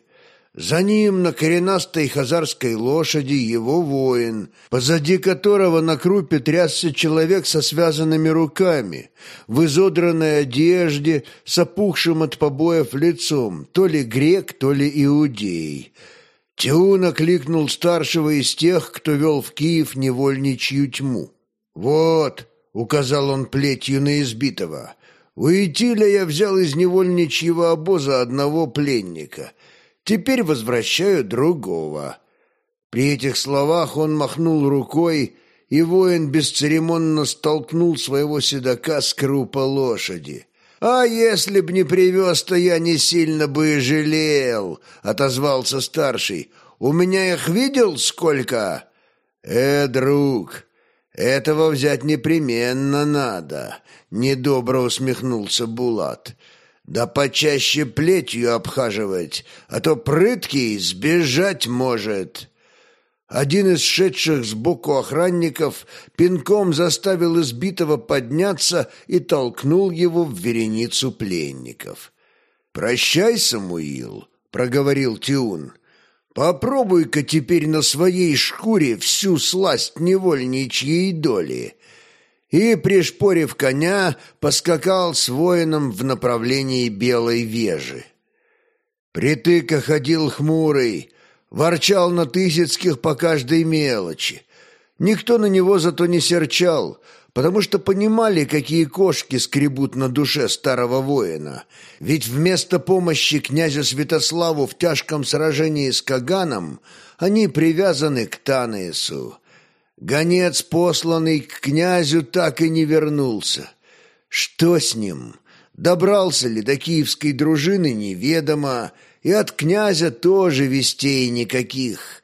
Speaker 1: За ним на коренастой хазарской лошади его воин, позади которого на крупе трясся человек со связанными руками, в изодранной одежде, с опухшим от побоев лицом, то ли грек, то ли иудей. Тиун окликнул старшего из тех, кто вел в Киев невольничью тьму. «Вот!» — указал он плетью на избитого. «У Итиля я взял из невольничьего обоза одного пленника. Теперь возвращаю другого». При этих словах он махнул рукой, и воин бесцеремонно столкнул своего седока с крупа лошади. «А если б не привез, то я не сильно бы и жалел», — отозвался старший. «У меня их видел сколько?» «Э, друг, «Этого взять непременно надо», — недобро усмехнулся Булат. «Да почаще плетью обхаживать, а то прыткий сбежать может». Один из шедших сбоку охранников пинком заставил избитого подняться и толкнул его в вереницу пленников. «Прощай, Самуил», — проговорил Тиун. Попробуй-ка теперь на своей шкуре всю сласть невольничьей доли. И, пришпорив коня, поскакал с воином в направлении белой вежи. Притыка ходил хмурый, ворчал на Тысяцких по каждой мелочи. Никто на него зато не серчал, потому что понимали, какие кошки скребут на душе старого воина. Ведь вместо помощи князю Святославу в тяжком сражении с Каганом они привязаны к Танесу. Гонец, посланный к князю, так и не вернулся. Что с ним? Добрался ли до киевской дружины, неведомо, и от князя тоже вестей никаких.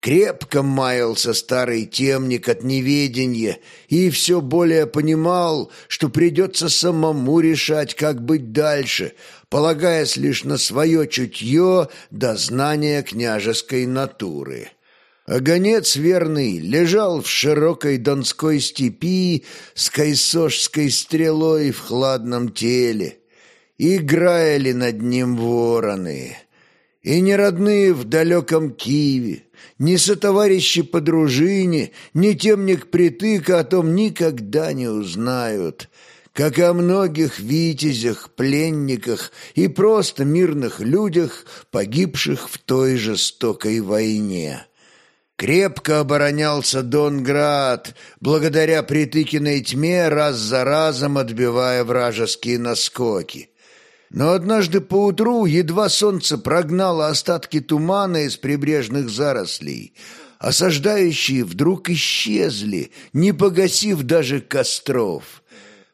Speaker 1: Крепко маялся старый темник от неведения и все более понимал, что придется самому решать, как быть дальше, полагаясь лишь на свое чутье до знания княжеской натуры. А гонец верный лежал в широкой донской степи с кайсошской стрелой в хладном теле. Играли над ним вороны. И не родные в далеком Киеве, ни сотоварищи по дружине, ни темник притыка о том никогда не узнают, как и о многих витязях, пленниках и просто мирных людях, погибших в той жестокой войне. Крепко оборонялся Донград, благодаря Притыкиной тьме, раз за разом отбивая вражеские наскоки. Но однажды поутру едва солнце прогнало остатки тумана из прибрежных зарослей, осаждающие вдруг исчезли, не погасив даже костров.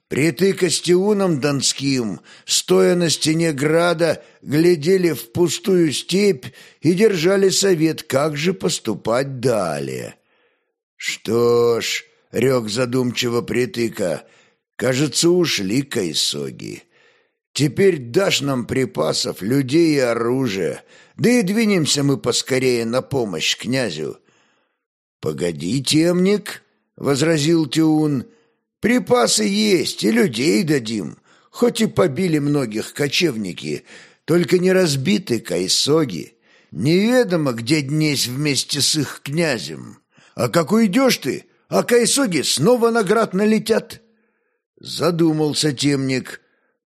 Speaker 1: Притыка с Тиуном Донским, стоя на стене града, глядели в пустую степь и держали совет, как же поступать далее. «Что ж», — рек задумчиво Притыка, — «кажется, ушли кайсоги». Теперь дашь нам припасов, людей и оружия, да и двинемся мы поскорее на помощь князю». «Погоди, темник», — возразил Тиун, — «припасы есть, и людей дадим, хоть и побили многих кочевники, только не разбиты кайсоги. Неведомо, где днесь вместе с их князем. А как уйдешь ты, а кайсоги снова наград налетят?» Задумался темник,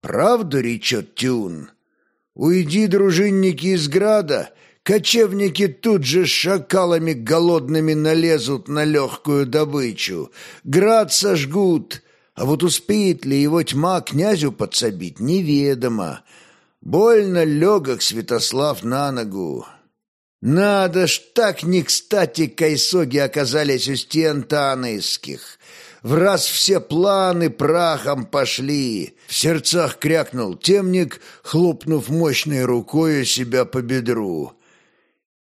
Speaker 1: «Правду речет Тюн. Уйди, дружинники из града, кочевники тут же шакалами голодными налезут на легкую добычу, град сожгут, а вот успеет ли его тьма князю подсобить, неведомо. Больно легок Святослав на ногу». Надо ж, так не кстати кайсоги оказались у стен Танайских. В раз все планы прахом пошли. В сердцах крякнул темник, хлопнув мощной рукой себя по бедру.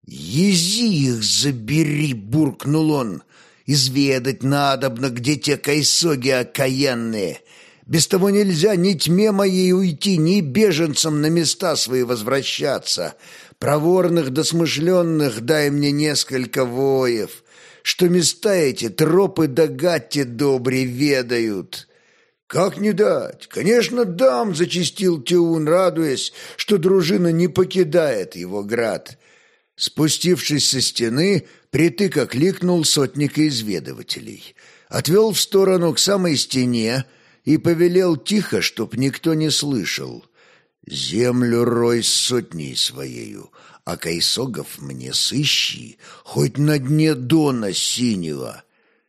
Speaker 1: «Ези их забери!» — буркнул он. «Изведать надобно, где те кайсоги окаянные. Без того нельзя ни тьме моей уйти, ни беженцам на места свои возвращаться. Проворных да смышленных дай мне несколько воев что места эти тропы да гатти добре ведают». «Как не дать? Конечно, дам!» — зачистил Тиун, радуясь, что дружина не покидает его град. Спустившись со стены, притык окликнул сотника изведывателей. Отвел в сторону к самой стене и повелел тихо, чтоб никто не слышал. «Землю рой сотней своею, а Кайсогов мне сыщи, хоть на дне дона синего.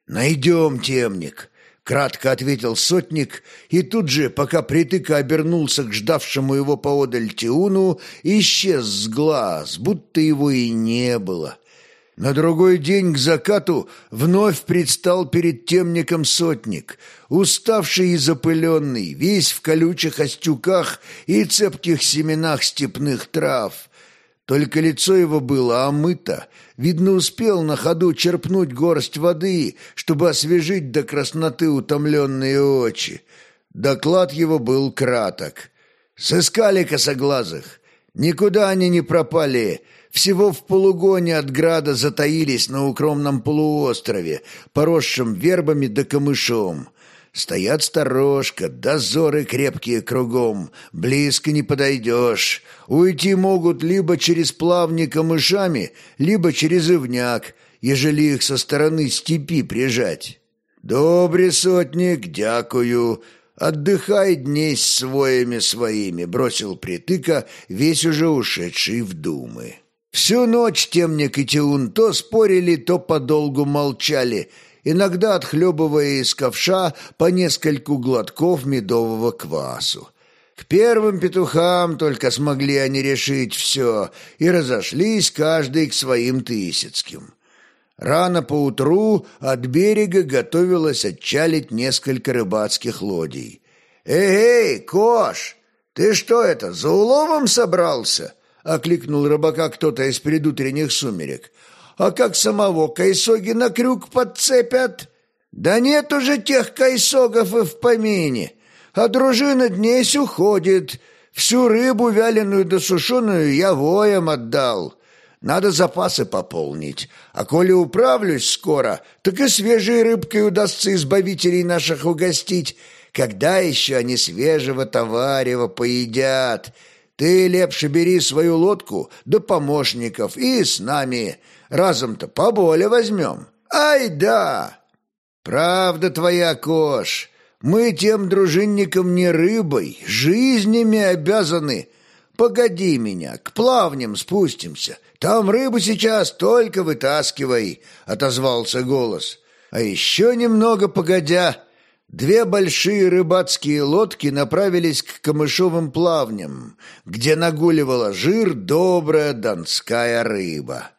Speaker 1: Найдем, темник, кратко ответил сотник, и тут же, пока притыка обернулся к ждавшему его поодаль Тиуну, исчез с глаз, будто его и не было. На другой день к закату вновь предстал перед темником сотник, уставший и запыленный, весь в колючих остюках и цепких семенах степных трав. Только лицо его было омыто. Видно, успел на ходу черпнуть горсть воды, чтобы освежить до красноты утомленные очи. Доклад его был краток. «Сыскали косоглазых. Никуда они не пропали. Всего в полугоне от града затаились на укромном полуострове, поросшем вербами да камышом. Стоят сторожка, дозоры крепкие кругом, близко не подойдешь. Уйти могут либо через плавни камышами, либо через ивняк, ежели их со стороны степи прижать. Добрый сотник, дякую. Отдыхай дней с своими своими, бросил притыка, весь уже ушедший в думы. Всю ночь темник и Тиун то спорили, то подолгу молчали — иногда отхлебывая из ковша по нескольку глотков медового квасу. К первым петухам только смогли они решить все и разошлись каждый к своим тысяцким. Рано поутру от берега готовилось отчалить несколько рыбацких лодий. «Эй, Кош, ты что это, за уловом собрался?» — окликнул рыбака кто-то из предутренних сумерек. «А как самого Кайсоги на крюк подцепят?» «Да нет уже тех Кайсогов и в помине, а дружина днесь уходит. Всю рыбу вяленую да сушеную я воем отдал». Надо запасы пополнить. А коли управлюсь скоро, так и свежей рыбкой удастся избавителей наших угостить. Когда еще они свежего товарева поедят? Ты, лепше, бери свою лодку да помощников и с нами. Разом-то поболе возьмем. Ай да! Правда твоя, Кош. Мы тем дружинникам не рыбой, жизнями обязаны. Погоди меня, к плавням спустимся. Там рыбу сейчас только вытаскивай, отозвался голос. А еще немного погодя, две большие рыбацкие лодки направились к камышовым плавням, где нагуливала жир добрая донская рыба.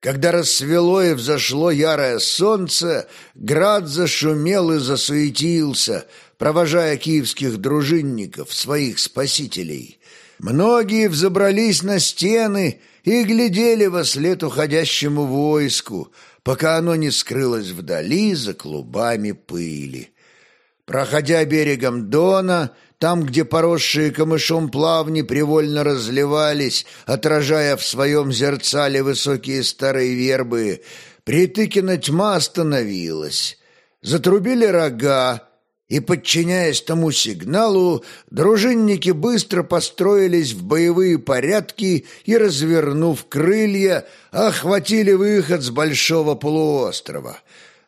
Speaker 1: Когда рассвело и взошло ярое солнце, град зашумел и засуетился, провожая киевских дружинников, своих спасителей. Многие взобрались на стены и глядели во след уходящему войску, пока оно не скрылось вдали за клубами пыли. Проходя берегом Дона, там, где поросшие камышом плавни привольно разливались, отражая в своем зерцале высокие старые вербы, Притыкина тьма остановилась. Затрубили рога, и, подчиняясь тому сигналу, дружинники быстро построились в боевые порядки и, развернув крылья, охватили выход с большого полуострова.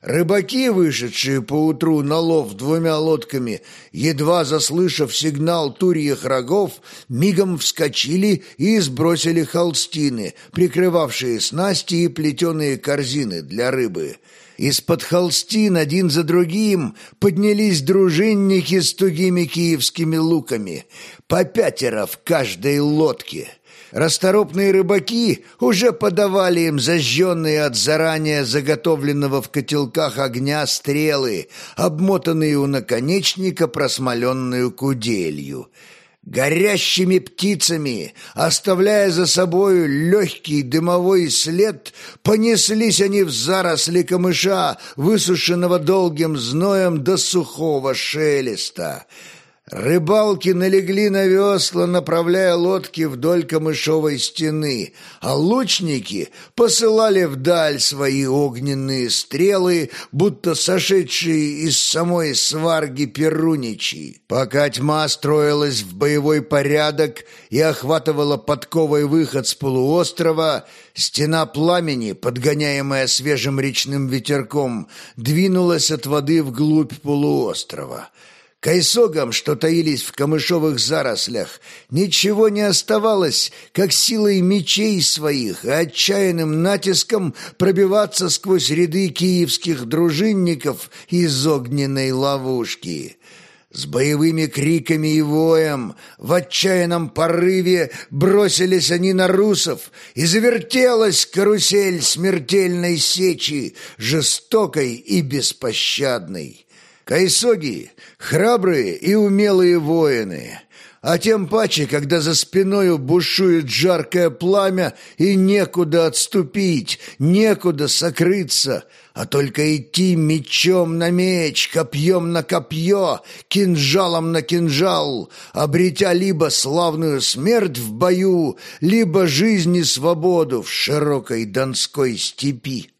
Speaker 1: Рыбаки, вышедшие поутру на лов двумя лодками, едва заслышав сигнал турьих рогов, мигом вскочили и сбросили холстины, прикрывавшие снасти и плетеные корзины для рыбы — из-под холстин один за другим поднялись дружинники с тугими киевскими луками, по пятеро в каждой лодке. Расторопные рыбаки уже подавали им зажженные от заранее заготовленного в котелках огня стрелы, обмотанные у наконечника просмоленную куделью — горящими птицами, оставляя за собою легкий дымовой след, понеслись они в заросли камыша, высушенного долгим зноем до сухого шелеста. Рыбалки налегли на весла, направляя лодки вдоль камышовой стены, а лучники посылали вдаль свои огненные стрелы, будто сошедшие из самой сварги перуничи. Пока тьма строилась в боевой порядок и охватывала подковой выход с полуострова, стена пламени, подгоняемая свежим речным ветерком, двинулась от воды вглубь полуострова. Кайсогам, что таились в камышовых зарослях, ничего не оставалось, как силой мечей своих и отчаянным натиском пробиваться сквозь ряды киевских дружинников из огненной ловушки. С боевыми криками и воем в отчаянном порыве бросились они на русов, и завертелась карусель смертельной сечи, жестокой и беспощадной. Кайсоги — храбрые и умелые воины, а тем паче, когда за спиною бушует жаркое пламя и некуда отступить, некуда сокрыться, а только идти мечом на меч, копьем на копье, кинжалом на кинжал, обретя либо славную смерть в бою, либо жизнь и свободу в широкой донской степи.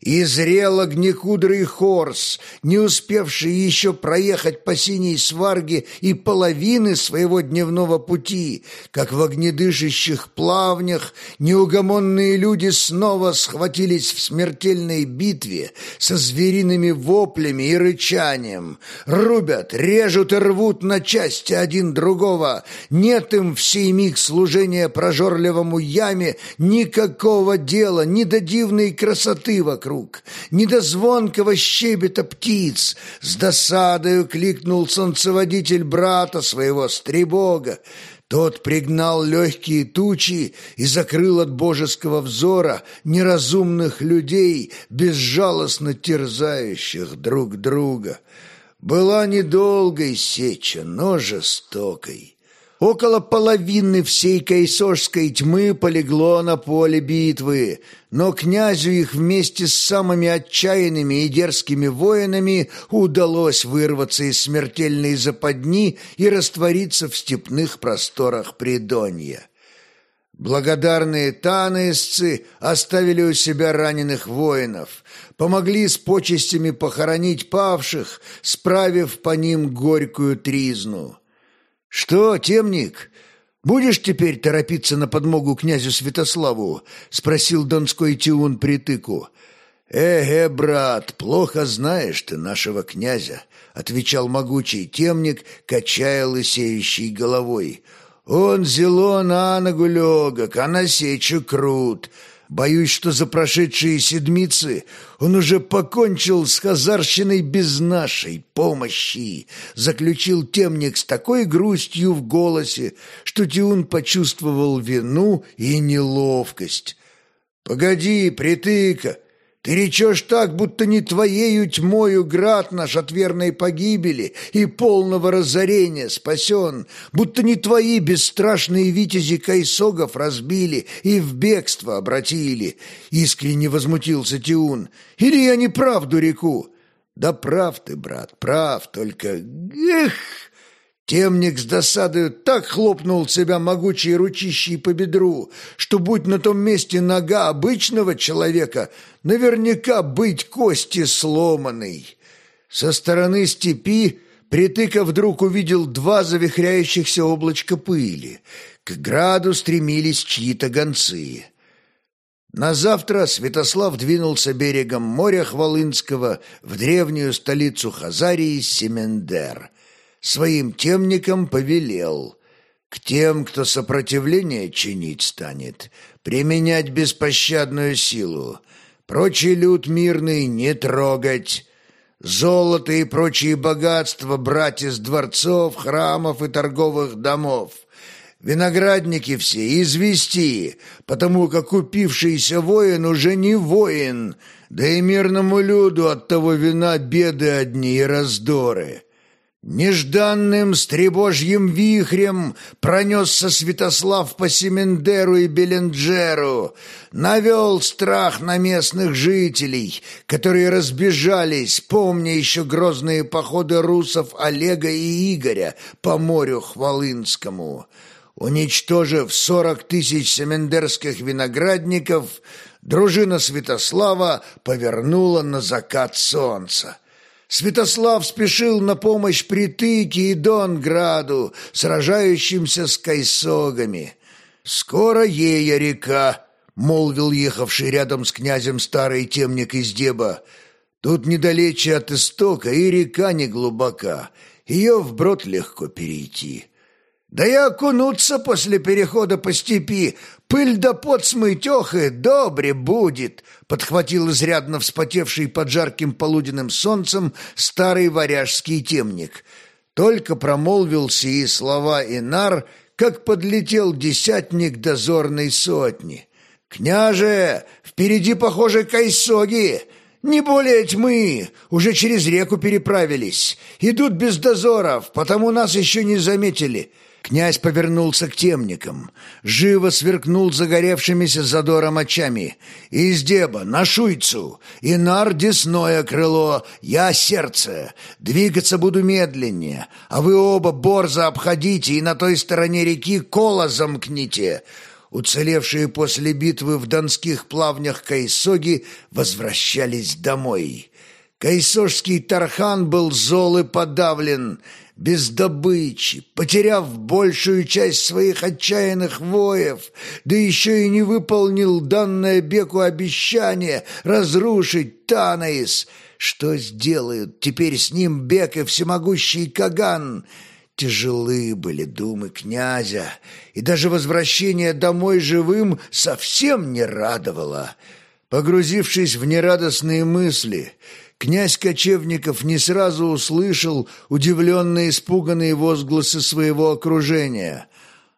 Speaker 1: И зрел огнекудрый хорс, не успевший еще проехать по синей сварге и половины своего дневного пути, как в огнедышащих плавнях неугомонные люди снова схватились в смертельной битве со звериными воплями и рычанием. Рубят, режут и рвут на части один другого. Нет им в сей миг служения прожорливому яме никакого дела, ни до дивной красоты вокруг вокруг, ни до звонкого щебета птиц. С досадою кликнул солнцеводитель брата своего, Стребога. Тот пригнал легкие тучи и закрыл от божеского взора неразумных людей, безжалостно терзающих друг друга. Была недолгой сеча, но жестокой. Около половины всей кайсорской тьмы полегло на поле битвы, но князю их вместе с самыми отчаянными и дерзкими воинами удалось вырваться из смертельной западни и раствориться в степных просторах Придонья. Благодарные танаисцы оставили у себя раненых воинов, помогли с почестями похоронить павших, справив по ним горькую тризну. «Что, темник, будешь теперь торопиться на подмогу князю Святославу?» — спросил донской Тиун притыку. «Эге, брат, плохо знаешь ты нашего князя», — отвечал могучий темник, качая лысеющей головой. «Он зело на ногу легок, а на крут. Боюсь, что за прошедшие седмицы он уже покончил с хазарщиной без нашей помощи. Заключил темник с такой грустью в голосе, что Тиун почувствовал вину и неловкость. «Погоди, притыка!» Ты речешь так, будто не твоею тьмою град наш от верной погибели и полного разорения спасен, будто не твои бесстрашные витязи кайсогов разбили и в бегство обратили. Искренне возмутился Тиун. Или я неправду реку? Да прав ты, брат, прав, только... Эх! Темник с досадою так хлопнул себя могучей ручищей по бедру, что, будь на том месте нога обычного человека, наверняка быть кости сломанной. Со стороны степи Притыка вдруг увидел два завихряющихся облачка пыли. К граду стремились чьи-то гонцы. На завтра Святослав двинулся берегом моря Хвалынского в древнюю столицу Хазарии Семендер – своим темникам повелел к тем, кто сопротивление чинить станет, применять беспощадную силу, прочий люд мирный не трогать, золото и прочие богатства брать из дворцов, храмов и торговых домов, виноградники все извести, потому как купившийся воин уже не воин, да и мирному люду от того вина беды одни и раздоры». Нежданным стребожьим вихрем пронесся Святослав по Семендеру и Беленджеру, навел страх на местных жителей, которые разбежались, помня еще грозные походы русов Олега и Игоря по морю Хвалынскому. Уничтожив сорок тысяч семендерских виноградников, дружина Святослава повернула на закат солнца. Святослав спешил на помощь Притыке и Донграду, сражающимся с кайсогами. «Скоро ея река», — молвил ехавший рядом с князем старый темник из Деба. «Тут недалече от истока и река не глубока, ее вброд легко перейти». Да и окунуться после перехода по степи, пыль да пот смыть, ох и добре будет, подхватил изрядно вспотевший под жарким полуденным солнцем старый варяжский темник. Только промолвился и слова Инар, как подлетел десятник дозорной сотни. «Княже, впереди, похоже, кайсоги!» «Не более тьмы! Уже через реку переправились. Идут без дозоров, потому нас еще не заметили. Князь повернулся к темникам, живо сверкнул загоревшимися задором очами. «Из деба, на шуйцу! Инар десное крыло, я сердце! Двигаться буду медленнее, а вы оба борзо обходите и на той стороне реки коло замкните!» Уцелевшие после битвы в донских плавнях кайсоги возвращались домой. Кайсожский тархан был зол и подавлен — без добычи, потеряв большую часть своих отчаянных воев, да еще и не выполнил данное Беку обещание разрушить Танаис. Что сделают теперь с ним Бек и всемогущий Каган? Тяжелы были думы князя, и даже возвращение домой живым совсем не радовало. Погрузившись в нерадостные мысли, князь Кочевников не сразу услышал удивленные испуганные возгласы своего окружения,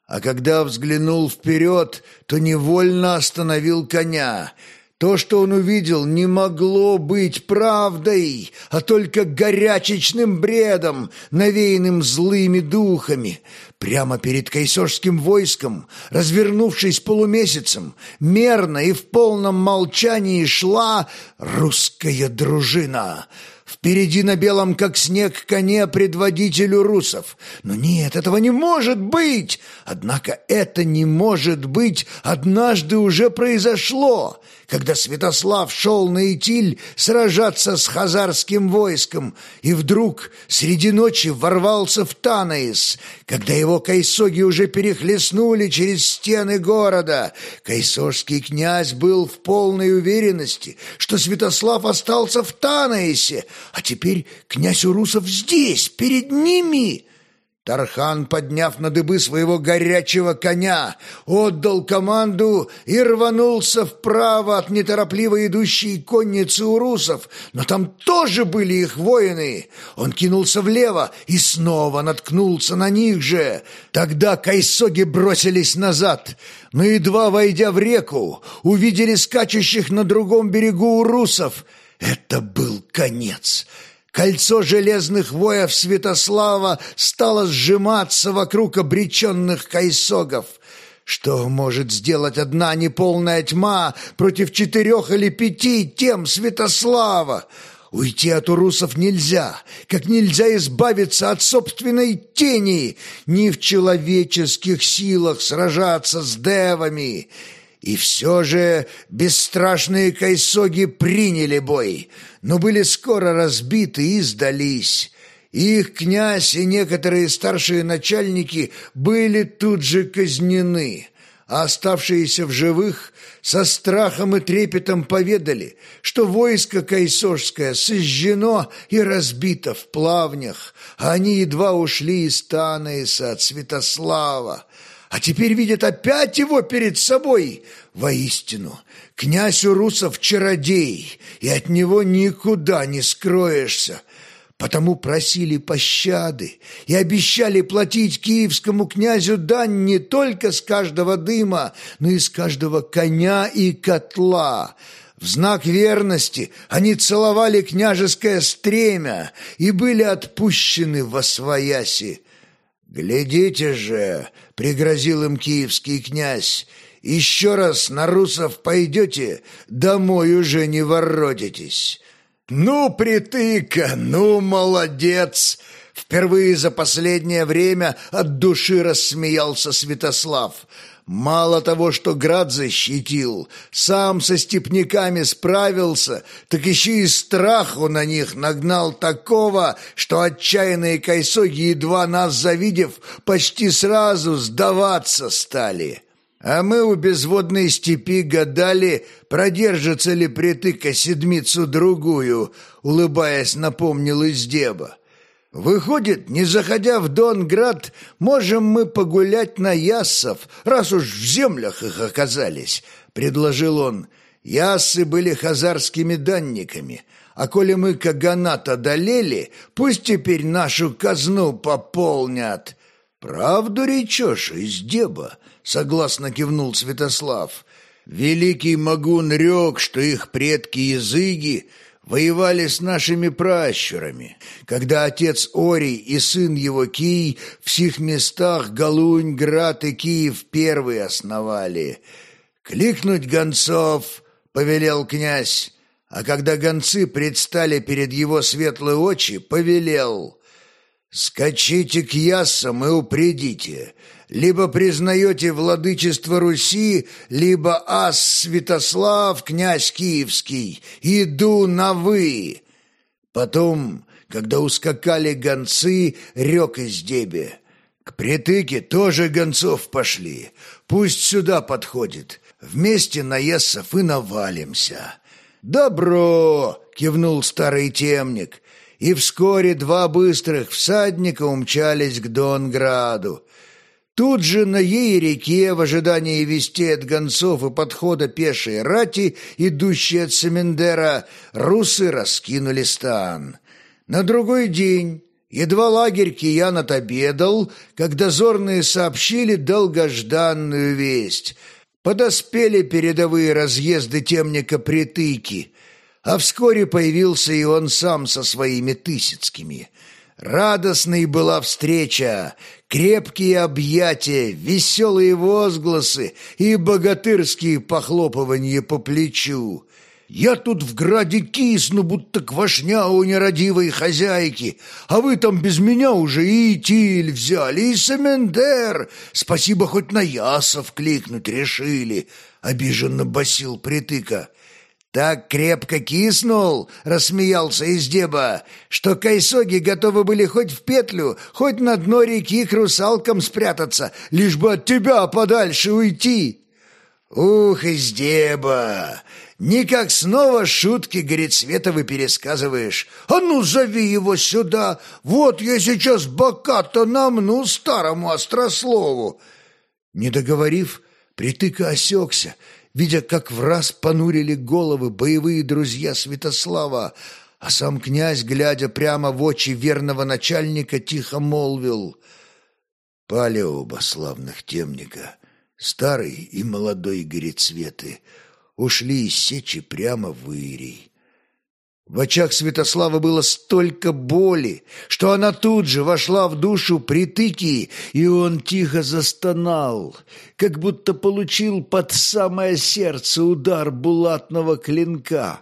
Speaker 1: а когда взглянул вперед, то невольно остановил коня — то, что он увидел, не могло быть правдой, а только горячечным бредом, навеянным злыми духами. Прямо перед кайсорским войском, развернувшись полумесяцем, мерно и в полном молчании шла русская дружина — Впереди на белом, как снег, коне предводителю русов. Но нет, этого не может быть! Однако это не может быть однажды уже произошло, когда Святослав шел на Итиль сражаться с хазарским войском, и вдруг среди ночи ворвался в Танаис, когда его кайсоги уже перехлестнули через стены города. Кайсорский князь был в полной уверенности, что Святослав остался в Танаисе, а теперь князь Урусов здесь, перед ними. Тархан, подняв на дыбы своего горячего коня, отдал команду и рванулся вправо от неторопливо идущей конницы урусов, но там тоже были их воины. Он кинулся влево и снова наткнулся на них же. Тогда кайсоги бросились назад, но едва войдя в реку, увидели скачущих на другом берегу урусов. Это был конец. Кольцо железных воев Святослава стало сжиматься вокруг обреченных кайсогов. Что может сделать одна неполная тьма против четырех или пяти тем Святослава? Уйти от урусов нельзя, как нельзя избавиться от собственной тени, ни в человеческих силах сражаться с девами. И все же бесстрашные кайсоги приняли бой, но были скоро разбиты и сдались. Их князь и некоторые старшие начальники были тут же казнены, а оставшиеся в живых со страхом и трепетом поведали, что войско Кайсорское сожжено и разбито в плавнях, а они едва ушли из Танаиса от Святослава, а теперь видят опять его перед собой. Воистину, князь Урусов чародей, и от него никуда не скроешься. Потому просили пощады и обещали платить киевскому князю дань не только с каждого дыма, но и с каждого коня и котла. В знак верности они целовали княжеское стремя и были отпущены во свояси. «Глядите же!» — пригрозил им киевский князь. «Еще раз на русов пойдете, домой уже не воротитесь». «Ну, притыка, ну, молодец!» Впервые за последнее время от души рассмеялся Святослав. Мало того, что град защитил, сам со степняками справился, так еще и страху на них нагнал такого, что отчаянные кайсоги, едва нас завидев, почти сразу сдаваться стали. А мы у безводной степи гадали, продержится ли притыка седмицу-другую, улыбаясь, напомнил Издеба. Выходит, не заходя в Донград, можем мы погулять на Яссов, раз уж в землях их оказались, — предложил он. Яссы были хазарскими данниками, а коли мы Каганат одолели, пусть теперь нашу казну пополнят. Правду речешь, из деба, — согласно кивнул Святослав. Великий Магун рек, что их предки языги воевали с нашими пращурами, когда отец Орий и сын его Кий в сих местах Галунь, Град и Киев первые основали. Кликнуть гонцов, повелел князь, а когда гонцы предстали перед его светлые очи, повелел «Скачите к ясам и упредите, либо признаете владычество Руси, либо ас Святослав, князь Киевский, иду на вы». Потом, когда ускакали гонцы, рек из дебе. К притыке тоже гонцов пошли. Пусть сюда подходит. Вместе на и навалимся. «Добро!» — кивнул старый темник. И вскоре два быстрых всадника умчались к Донграду. Тут же на ей реке, в ожидании вестей от гонцов и подхода пешей рати, идущей от Семендера, русы раскинули стан. На другой день, едва лагерь киян отобедал, как дозорные сообщили долгожданную весть. Подоспели передовые разъезды темника Притыки, а вскоре появился и он сам со своими тысяцкими – Радостной была встреча, крепкие объятия, веселые возгласы и богатырские похлопывания по плечу. Я тут в граде кисну, будто квашня у нерадивой хозяйки, а вы там без меня уже и Тиль взяли, и Семендер. Спасибо, хоть на Ясов кликнуть решили, — обиженно басил притыка. «Так крепко киснул», — рассмеялся Издеба, «что кайсоги готовы были хоть в петлю, хоть на дно реки к русалкам спрятаться, лишь бы от тебя подальше уйти». «Ух, Издеба! Никак снова шутки Горецветовы пересказываешь. А ну, зови его сюда! Вот я сейчас бока-то намну старому острослову!» Не договорив, притыка осекся — видя, как в раз понурили головы боевые друзья Святослава, а сам князь, глядя прямо в очи верного начальника, тихо молвил «Пали оба славных темника, старый и молодой горецветы, ушли из сечи прямо в Ирий. В очах Святослава было столько боли, что она тут же вошла в душу притыки, и он тихо застонал, как будто получил под самое сердце удар булатного клинка.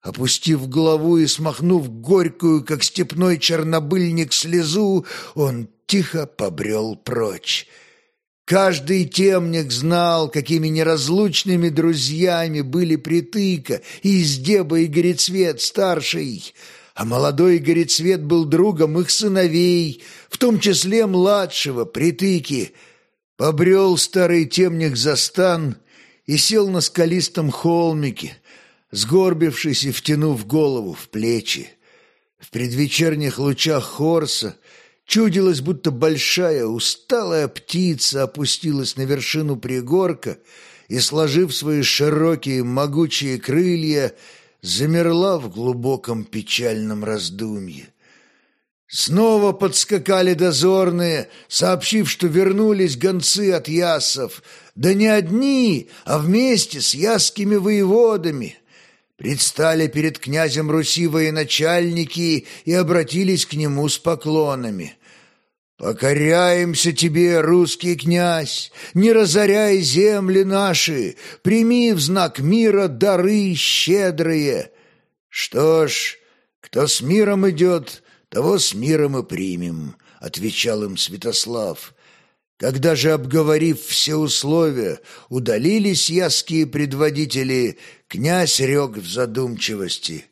Speaker 1: Опустив голову и смахнув горькую, как степной чернобыльник, слезу, он тихо побрел прочь. Каждый темник знал, какими неразлучными друзьями были Притыка, Издеба и Горецвет старший, а молодой Горецвет был другом их сыновей, в том числе младшего Притыки. Побрел старый темник за стан и сел на скалистом холмике, сгорбившись и втянув голову в плечи. В предвечерних лучах Хорса Чудилось, будто большая усталая птица опустилась на вершину пригорка и, сложив свои широкие могучие крылья, замерла в глубоком печальном раздумье. Снова подскакали дозорные, сообщив, что вернулись гонцы от ясов, да не одни, а вместе с ясскими воеводами. Предстали перед князем Руси военачальники и обратились к нему с поклонами. «Покоряемся тебе, русский князь, не разоряй земли наши, прими в знак мира дары щедрые». «Что ж, кто с миром идет, того с миром и примем», — отвечал им Святослав. Когда же, обговорив все условия, удалились яские предводители, князь рек в задумчивости.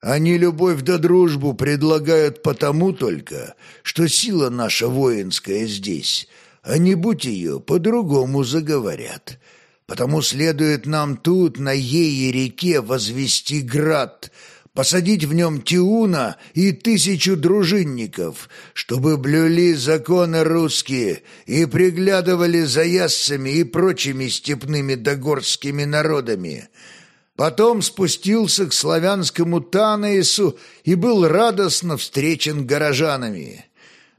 Speaker 1: Они любовь да дружбу предлагают потому только, что сила наша воинская здесь, а не будь ее, по-другому заговорят. Потому следует нам тут, на ей реке, возвести град, посадить в нем Тиуна и тысячу дружинников, чтобы блюли законы русские и приглядывали за яссами и прочими степными догорскими народами. Потом спустился к славянскому Танаису и был радостно встречен горожанами.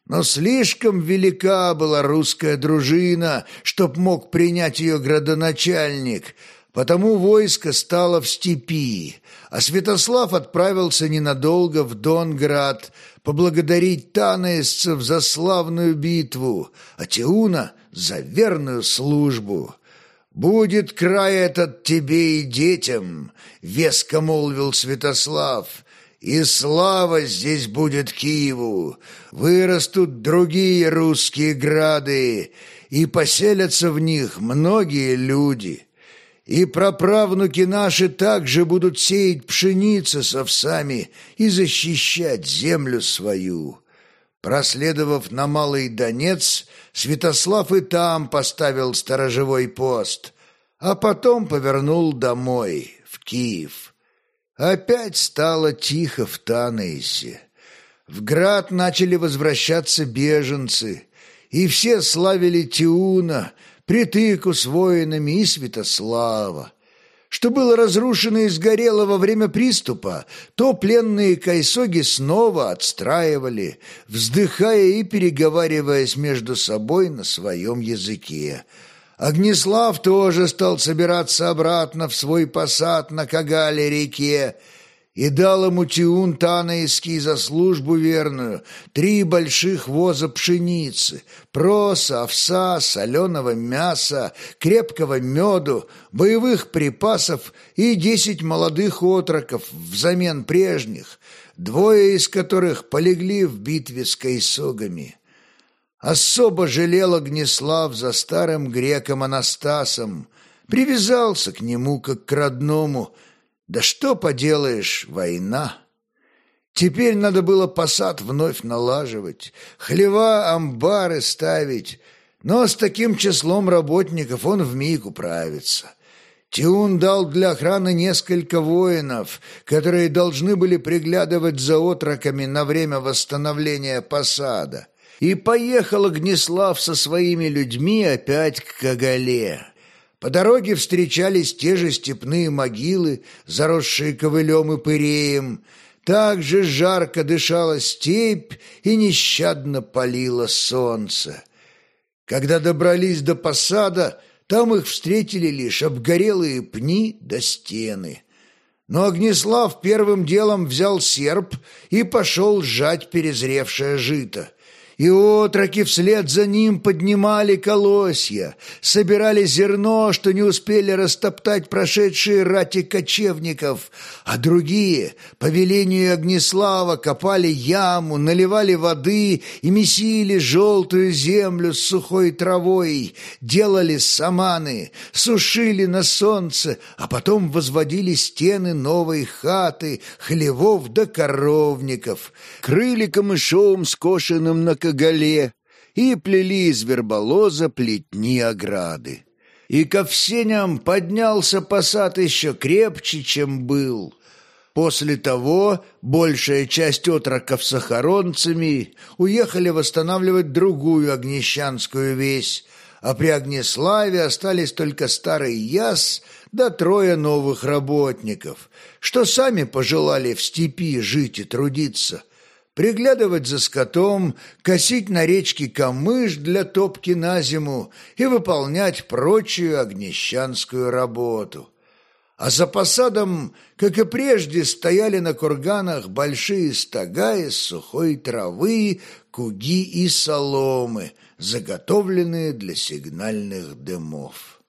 Speaker 1: Но слишком велика была русская дружина, чтоб мог принять ее градоначальник, потому войско стало в степи, а Святослав отправился ненадолго в Донград поблагодарить танаисцев за славную битву, а Теуна — за верную службу. «Будет край этот тебе и детям», — веско молвил Святослав, «и слава здесь будет Киеву, вырастут другие русские грады, и поселятся в них многие люди» и праправнуки наши также будут сеять пшеницу с овсами и защищать землю свою. Проследовав на Малый Донец, Святослав и там поставил сторожевой пост, а потом повернул домой, в Киев. Опять стало тихо в Танейсе. В град начали возвращаться беженцы, и все славили Тиуна, притыку с воинами и Святослава. Что было разрушено и сгорело во время приступа, то пленные кайсоги снова отстраивали, вздыхая и переговариваясь между собой на своем языке. Огнеслав тоже стал собираться обратно в свой посад на Кагале-реке, и дал ему Тиун Танаиский за службу верную три больших воза пшеницы, проса, овса, соленого мяса, крепкого меду, боевых припасов и десять молодых отроков взамен прежних, двое из которых полегли в битве с кайсогами. Особо жалел Огнеслав за старым греком Анастасом, привязался к нему как к родному, да что поделаешь, война. Теперь надо было посад вновь налаживать, хлева, амбары ставить, но с таким числом работников он вмиг управится. Тиун дал для охраны несколько воинов, которые должны были приглядывать за отроками на время восстановления посада. И поехал Огнеслав со своими людьми опять к Кагале. По дороге встречались те же степные могилы, заросшие ковылем и пыреем. Так же жарко дышала степь и нещадно палило солнце. Когда добрались до посада, там их встретили лишь обгорелые пни до стены. Но Огнеслав первым делом взял серп и пошел сжать перезревшее жито и отроки вслед за ним поднимали колосья, собирали зерно, что не успели растоптать прошедшие рати кочевников, а другие, по велению Огнеслава, копали яму, наливали воды и месили желтую землю с сухой травой, делали саманы, сушили на солнце, а потом возводили стены новой хаты, хлевов да коровников, крыли камышом скошенным на Гоголе и плели из верболоза плетни ограды. И ко всеням поднялся посад еще крепче, чем был. После того большая часть отроков с охоронцами уехали восстанавливать другую огнещанскую весь, а при Огнеславе остались только старый Яс да трое новых работников, что сами пожелали в степи жить и трудиться – приглядывать за скотом, косить на речке камыш для топки на зиму и выполнять прочую огнещанскую работу. А за посадом, как и прежде, стояли на курганах большие стога из сухой травы, куги и соломы, заготовленные для сигнальных дымов.